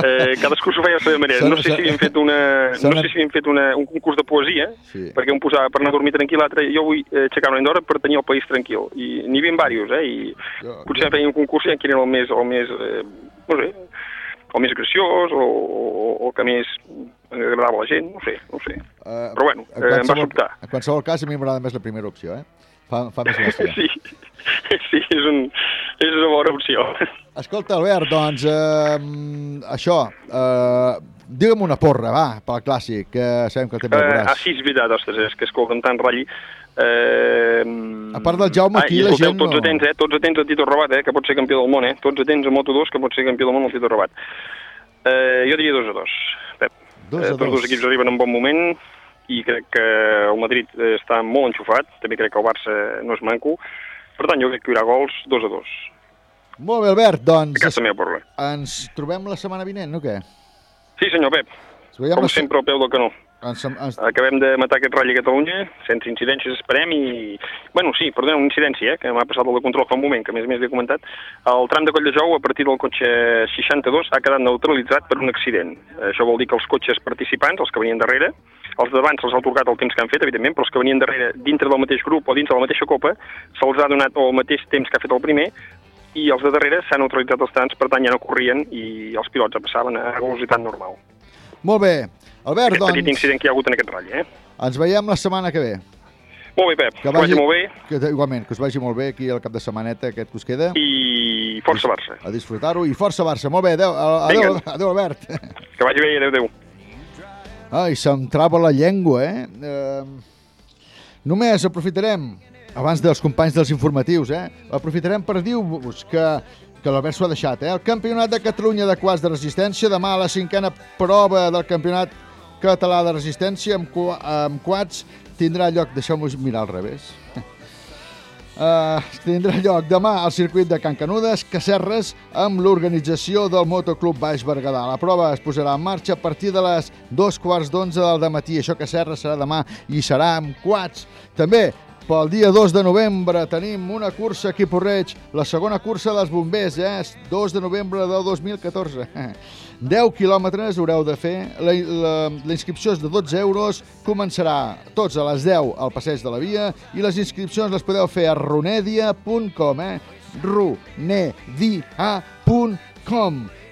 Speaker 16: Eh, cadascú s'ho feia a la seva manera. No sé si havien fet, una, no sé si havien fet una, un concurs de poesia,
Speaker 1: Sí.
Speaker 16: perquè un posava per anar a dormir tranquil, l'altre jo vull eh, aixecar-me ben d'hora per tenir el país tranquil. I n'hi havia diversos, eh? I potser feien un concurs i quin era el més, el més eh, no sé, el més graciós o, o, o el que més agradava a la gent, no sé, no sé.
Speaker 1: Uh,
Speaker 16: Però bueno, eh, em va sobtar.
Speaker 1: En qualsevol cas, a mi m'agrada més la primera opció, eh? Fa, fa més gràcia.
Speaker 16: Sí, sí és, un, és una bona opció.
Speaker 1: Escolta, Albert, doncs, eh, això, eh, digue'm una porra, va, pel clàssic, que sabem que el temps
Speaker 16: Eh,
Speaker 1: el
Speaker 16: ah,
Speaker 1: veuràs.
Speaker 16: sí, és veritat, ostres, és que escolta'm tant ratll. Eh,
Speaker 1: A part del Jaume, aquí
Speaker 16: i
Speaker 1: la gent
Speaker 16: tots
Speaker 1: no-
Speaker 16: atents, eh? Tots atents a Tito Rabat, eh? Que pot ser campió del món, eh? Tots atents a Moto2, que pot ser campió del món el Tito Rabat. Eh, jo diria 2 a 2, Pep.
Speaker 1: Dos a
Speaker 16: eh, tots
Speaker 1: dos.
Speaker 16: dos equips arriben en bon moment i crec que el Madrid eh, està molt enxufat, també crec que el Barça no és manco. Per tant, jo crec que hi haurà gols 2 a 2.
Speaker 1: Molt bé, Albert, doncs
Speaker 16: Aquesta meva porra.
Speaker 1: ens trobem la setmana vinent, no què?
Speaker 16: Sí, senyor Pep. Com
Speaker 1: la-
Speaker 16: sempre, al peu del canó.
Speaker 1: Ens, ens...
Speaker 16: Acabem de matar aquest ratll a Catalunya, sense incidències esperem i... Bueno, sí, perdona, una incidència, eh, que m'ha passat el de control fa un moment, que a més a més he comentat. El tram de Colldejou, a partir del cotxe 62, ha quedat neutralitzat per un accident. Això vol dir que els cotxes participants, els que venien darrere, els d'abans se'ls ha atorgat el temps que han fet, evidentment, però els que venien darrere dintre del mateix grup o dintre de la mateixa copa, se'ls ha donat el mateix temps que ha fet el primer, i els de darrere s'han neutralitzat els trams, per tant ja no corrien i els pilots ja passaven a velocitat normal.
Speaker 1: Molt bé. Albert,
Speaker 16: Aquest petit
Speaker 1: doncs,
Speaker 16: incident que hi ha hagut en aquest ratll, eh?
Speaker 1: ens veiem la setmana que ve.
Speaker 16: Molt bé, Pep, que, vagi molt bé
Speaker 1: Que, igualment, que us vagi molt bé aquí al cap de setmaneta aquest que us queda.
Speaker 16: i força Barça.
Speaker 1: A disfrutar-ho i força Barça. Molt bé, adeu, adeu, adeu Albert.
Speaker 16: Que vagi bé, adeu, adeu.
Speaker 1: Ai, se'm trava la llengua, eh? eh? Només aprofitarem, abans dels companys dels informatius, eh? Aprofitarem per dir-vos que, que l'Albert s'ho ha deixat, eh? El Campionat de Catalunya de Quads de Resistència, demà a la cinquena prova del Campionat Català de Resistència amb, amb quads tindrà lloc, deixeu-m'ho mirar al revés, Uh, tindrà lloc demà al circuit de Can Canudes, Cacerres, amb l'organització del Motoclub Baix Berguedà. La prova es posarà en marxa a partir de les dos quarts d'onze del matí. Això Cacerres serà demà i serà amb quads. També pel dia 2 de novembre tenim una cursa aquí a Porreig, la segona cursa dels bombers, eh? 2 de novembre del 2014. 10 quilòmetres haureu de fer, la, la, la inscripció és de 12 euros, començarà tots a les 10 al passeig de la via i les inscripcions les podeu fer a runedia.com, eh? runedia.com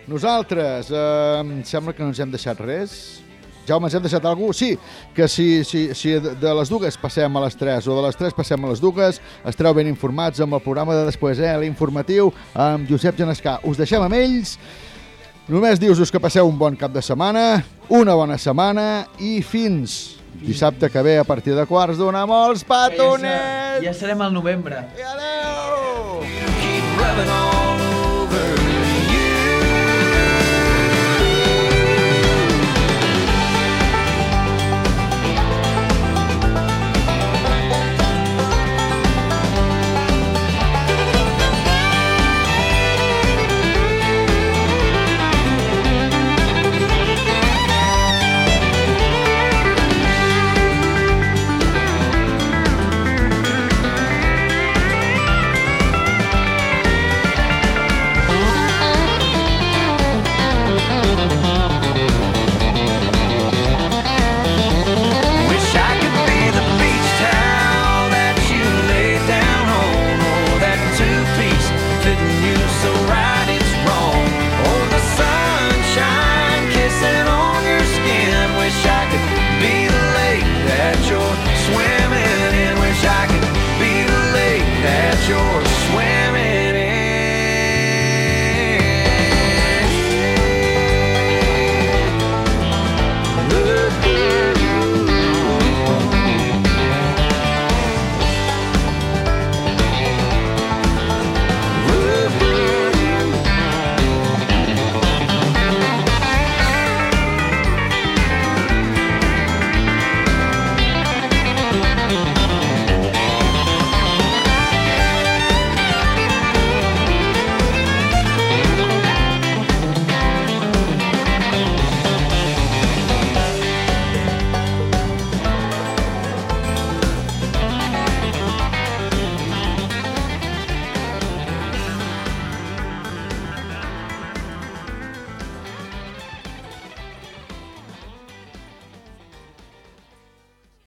Speaker 1: Nosaltres, eh, em sembla que no ens hem deixat res. Jaume, ens hem deixat algú? Sí, que si, si, si de les dues passem a les 3 o de les 3 passem a les dues, estareu ben informats amb el programa de després, eh? l'informatiu amb Josep Genescà. Us deixem amb ells. Només dius-vos que passeu un bon cap de setmana, una bona setmana i fins dissabte que ve a partir de quarts d'una molts petonets!
Speaker 14: Ja, ja serem al novembre.
Speaker 1: I adeu!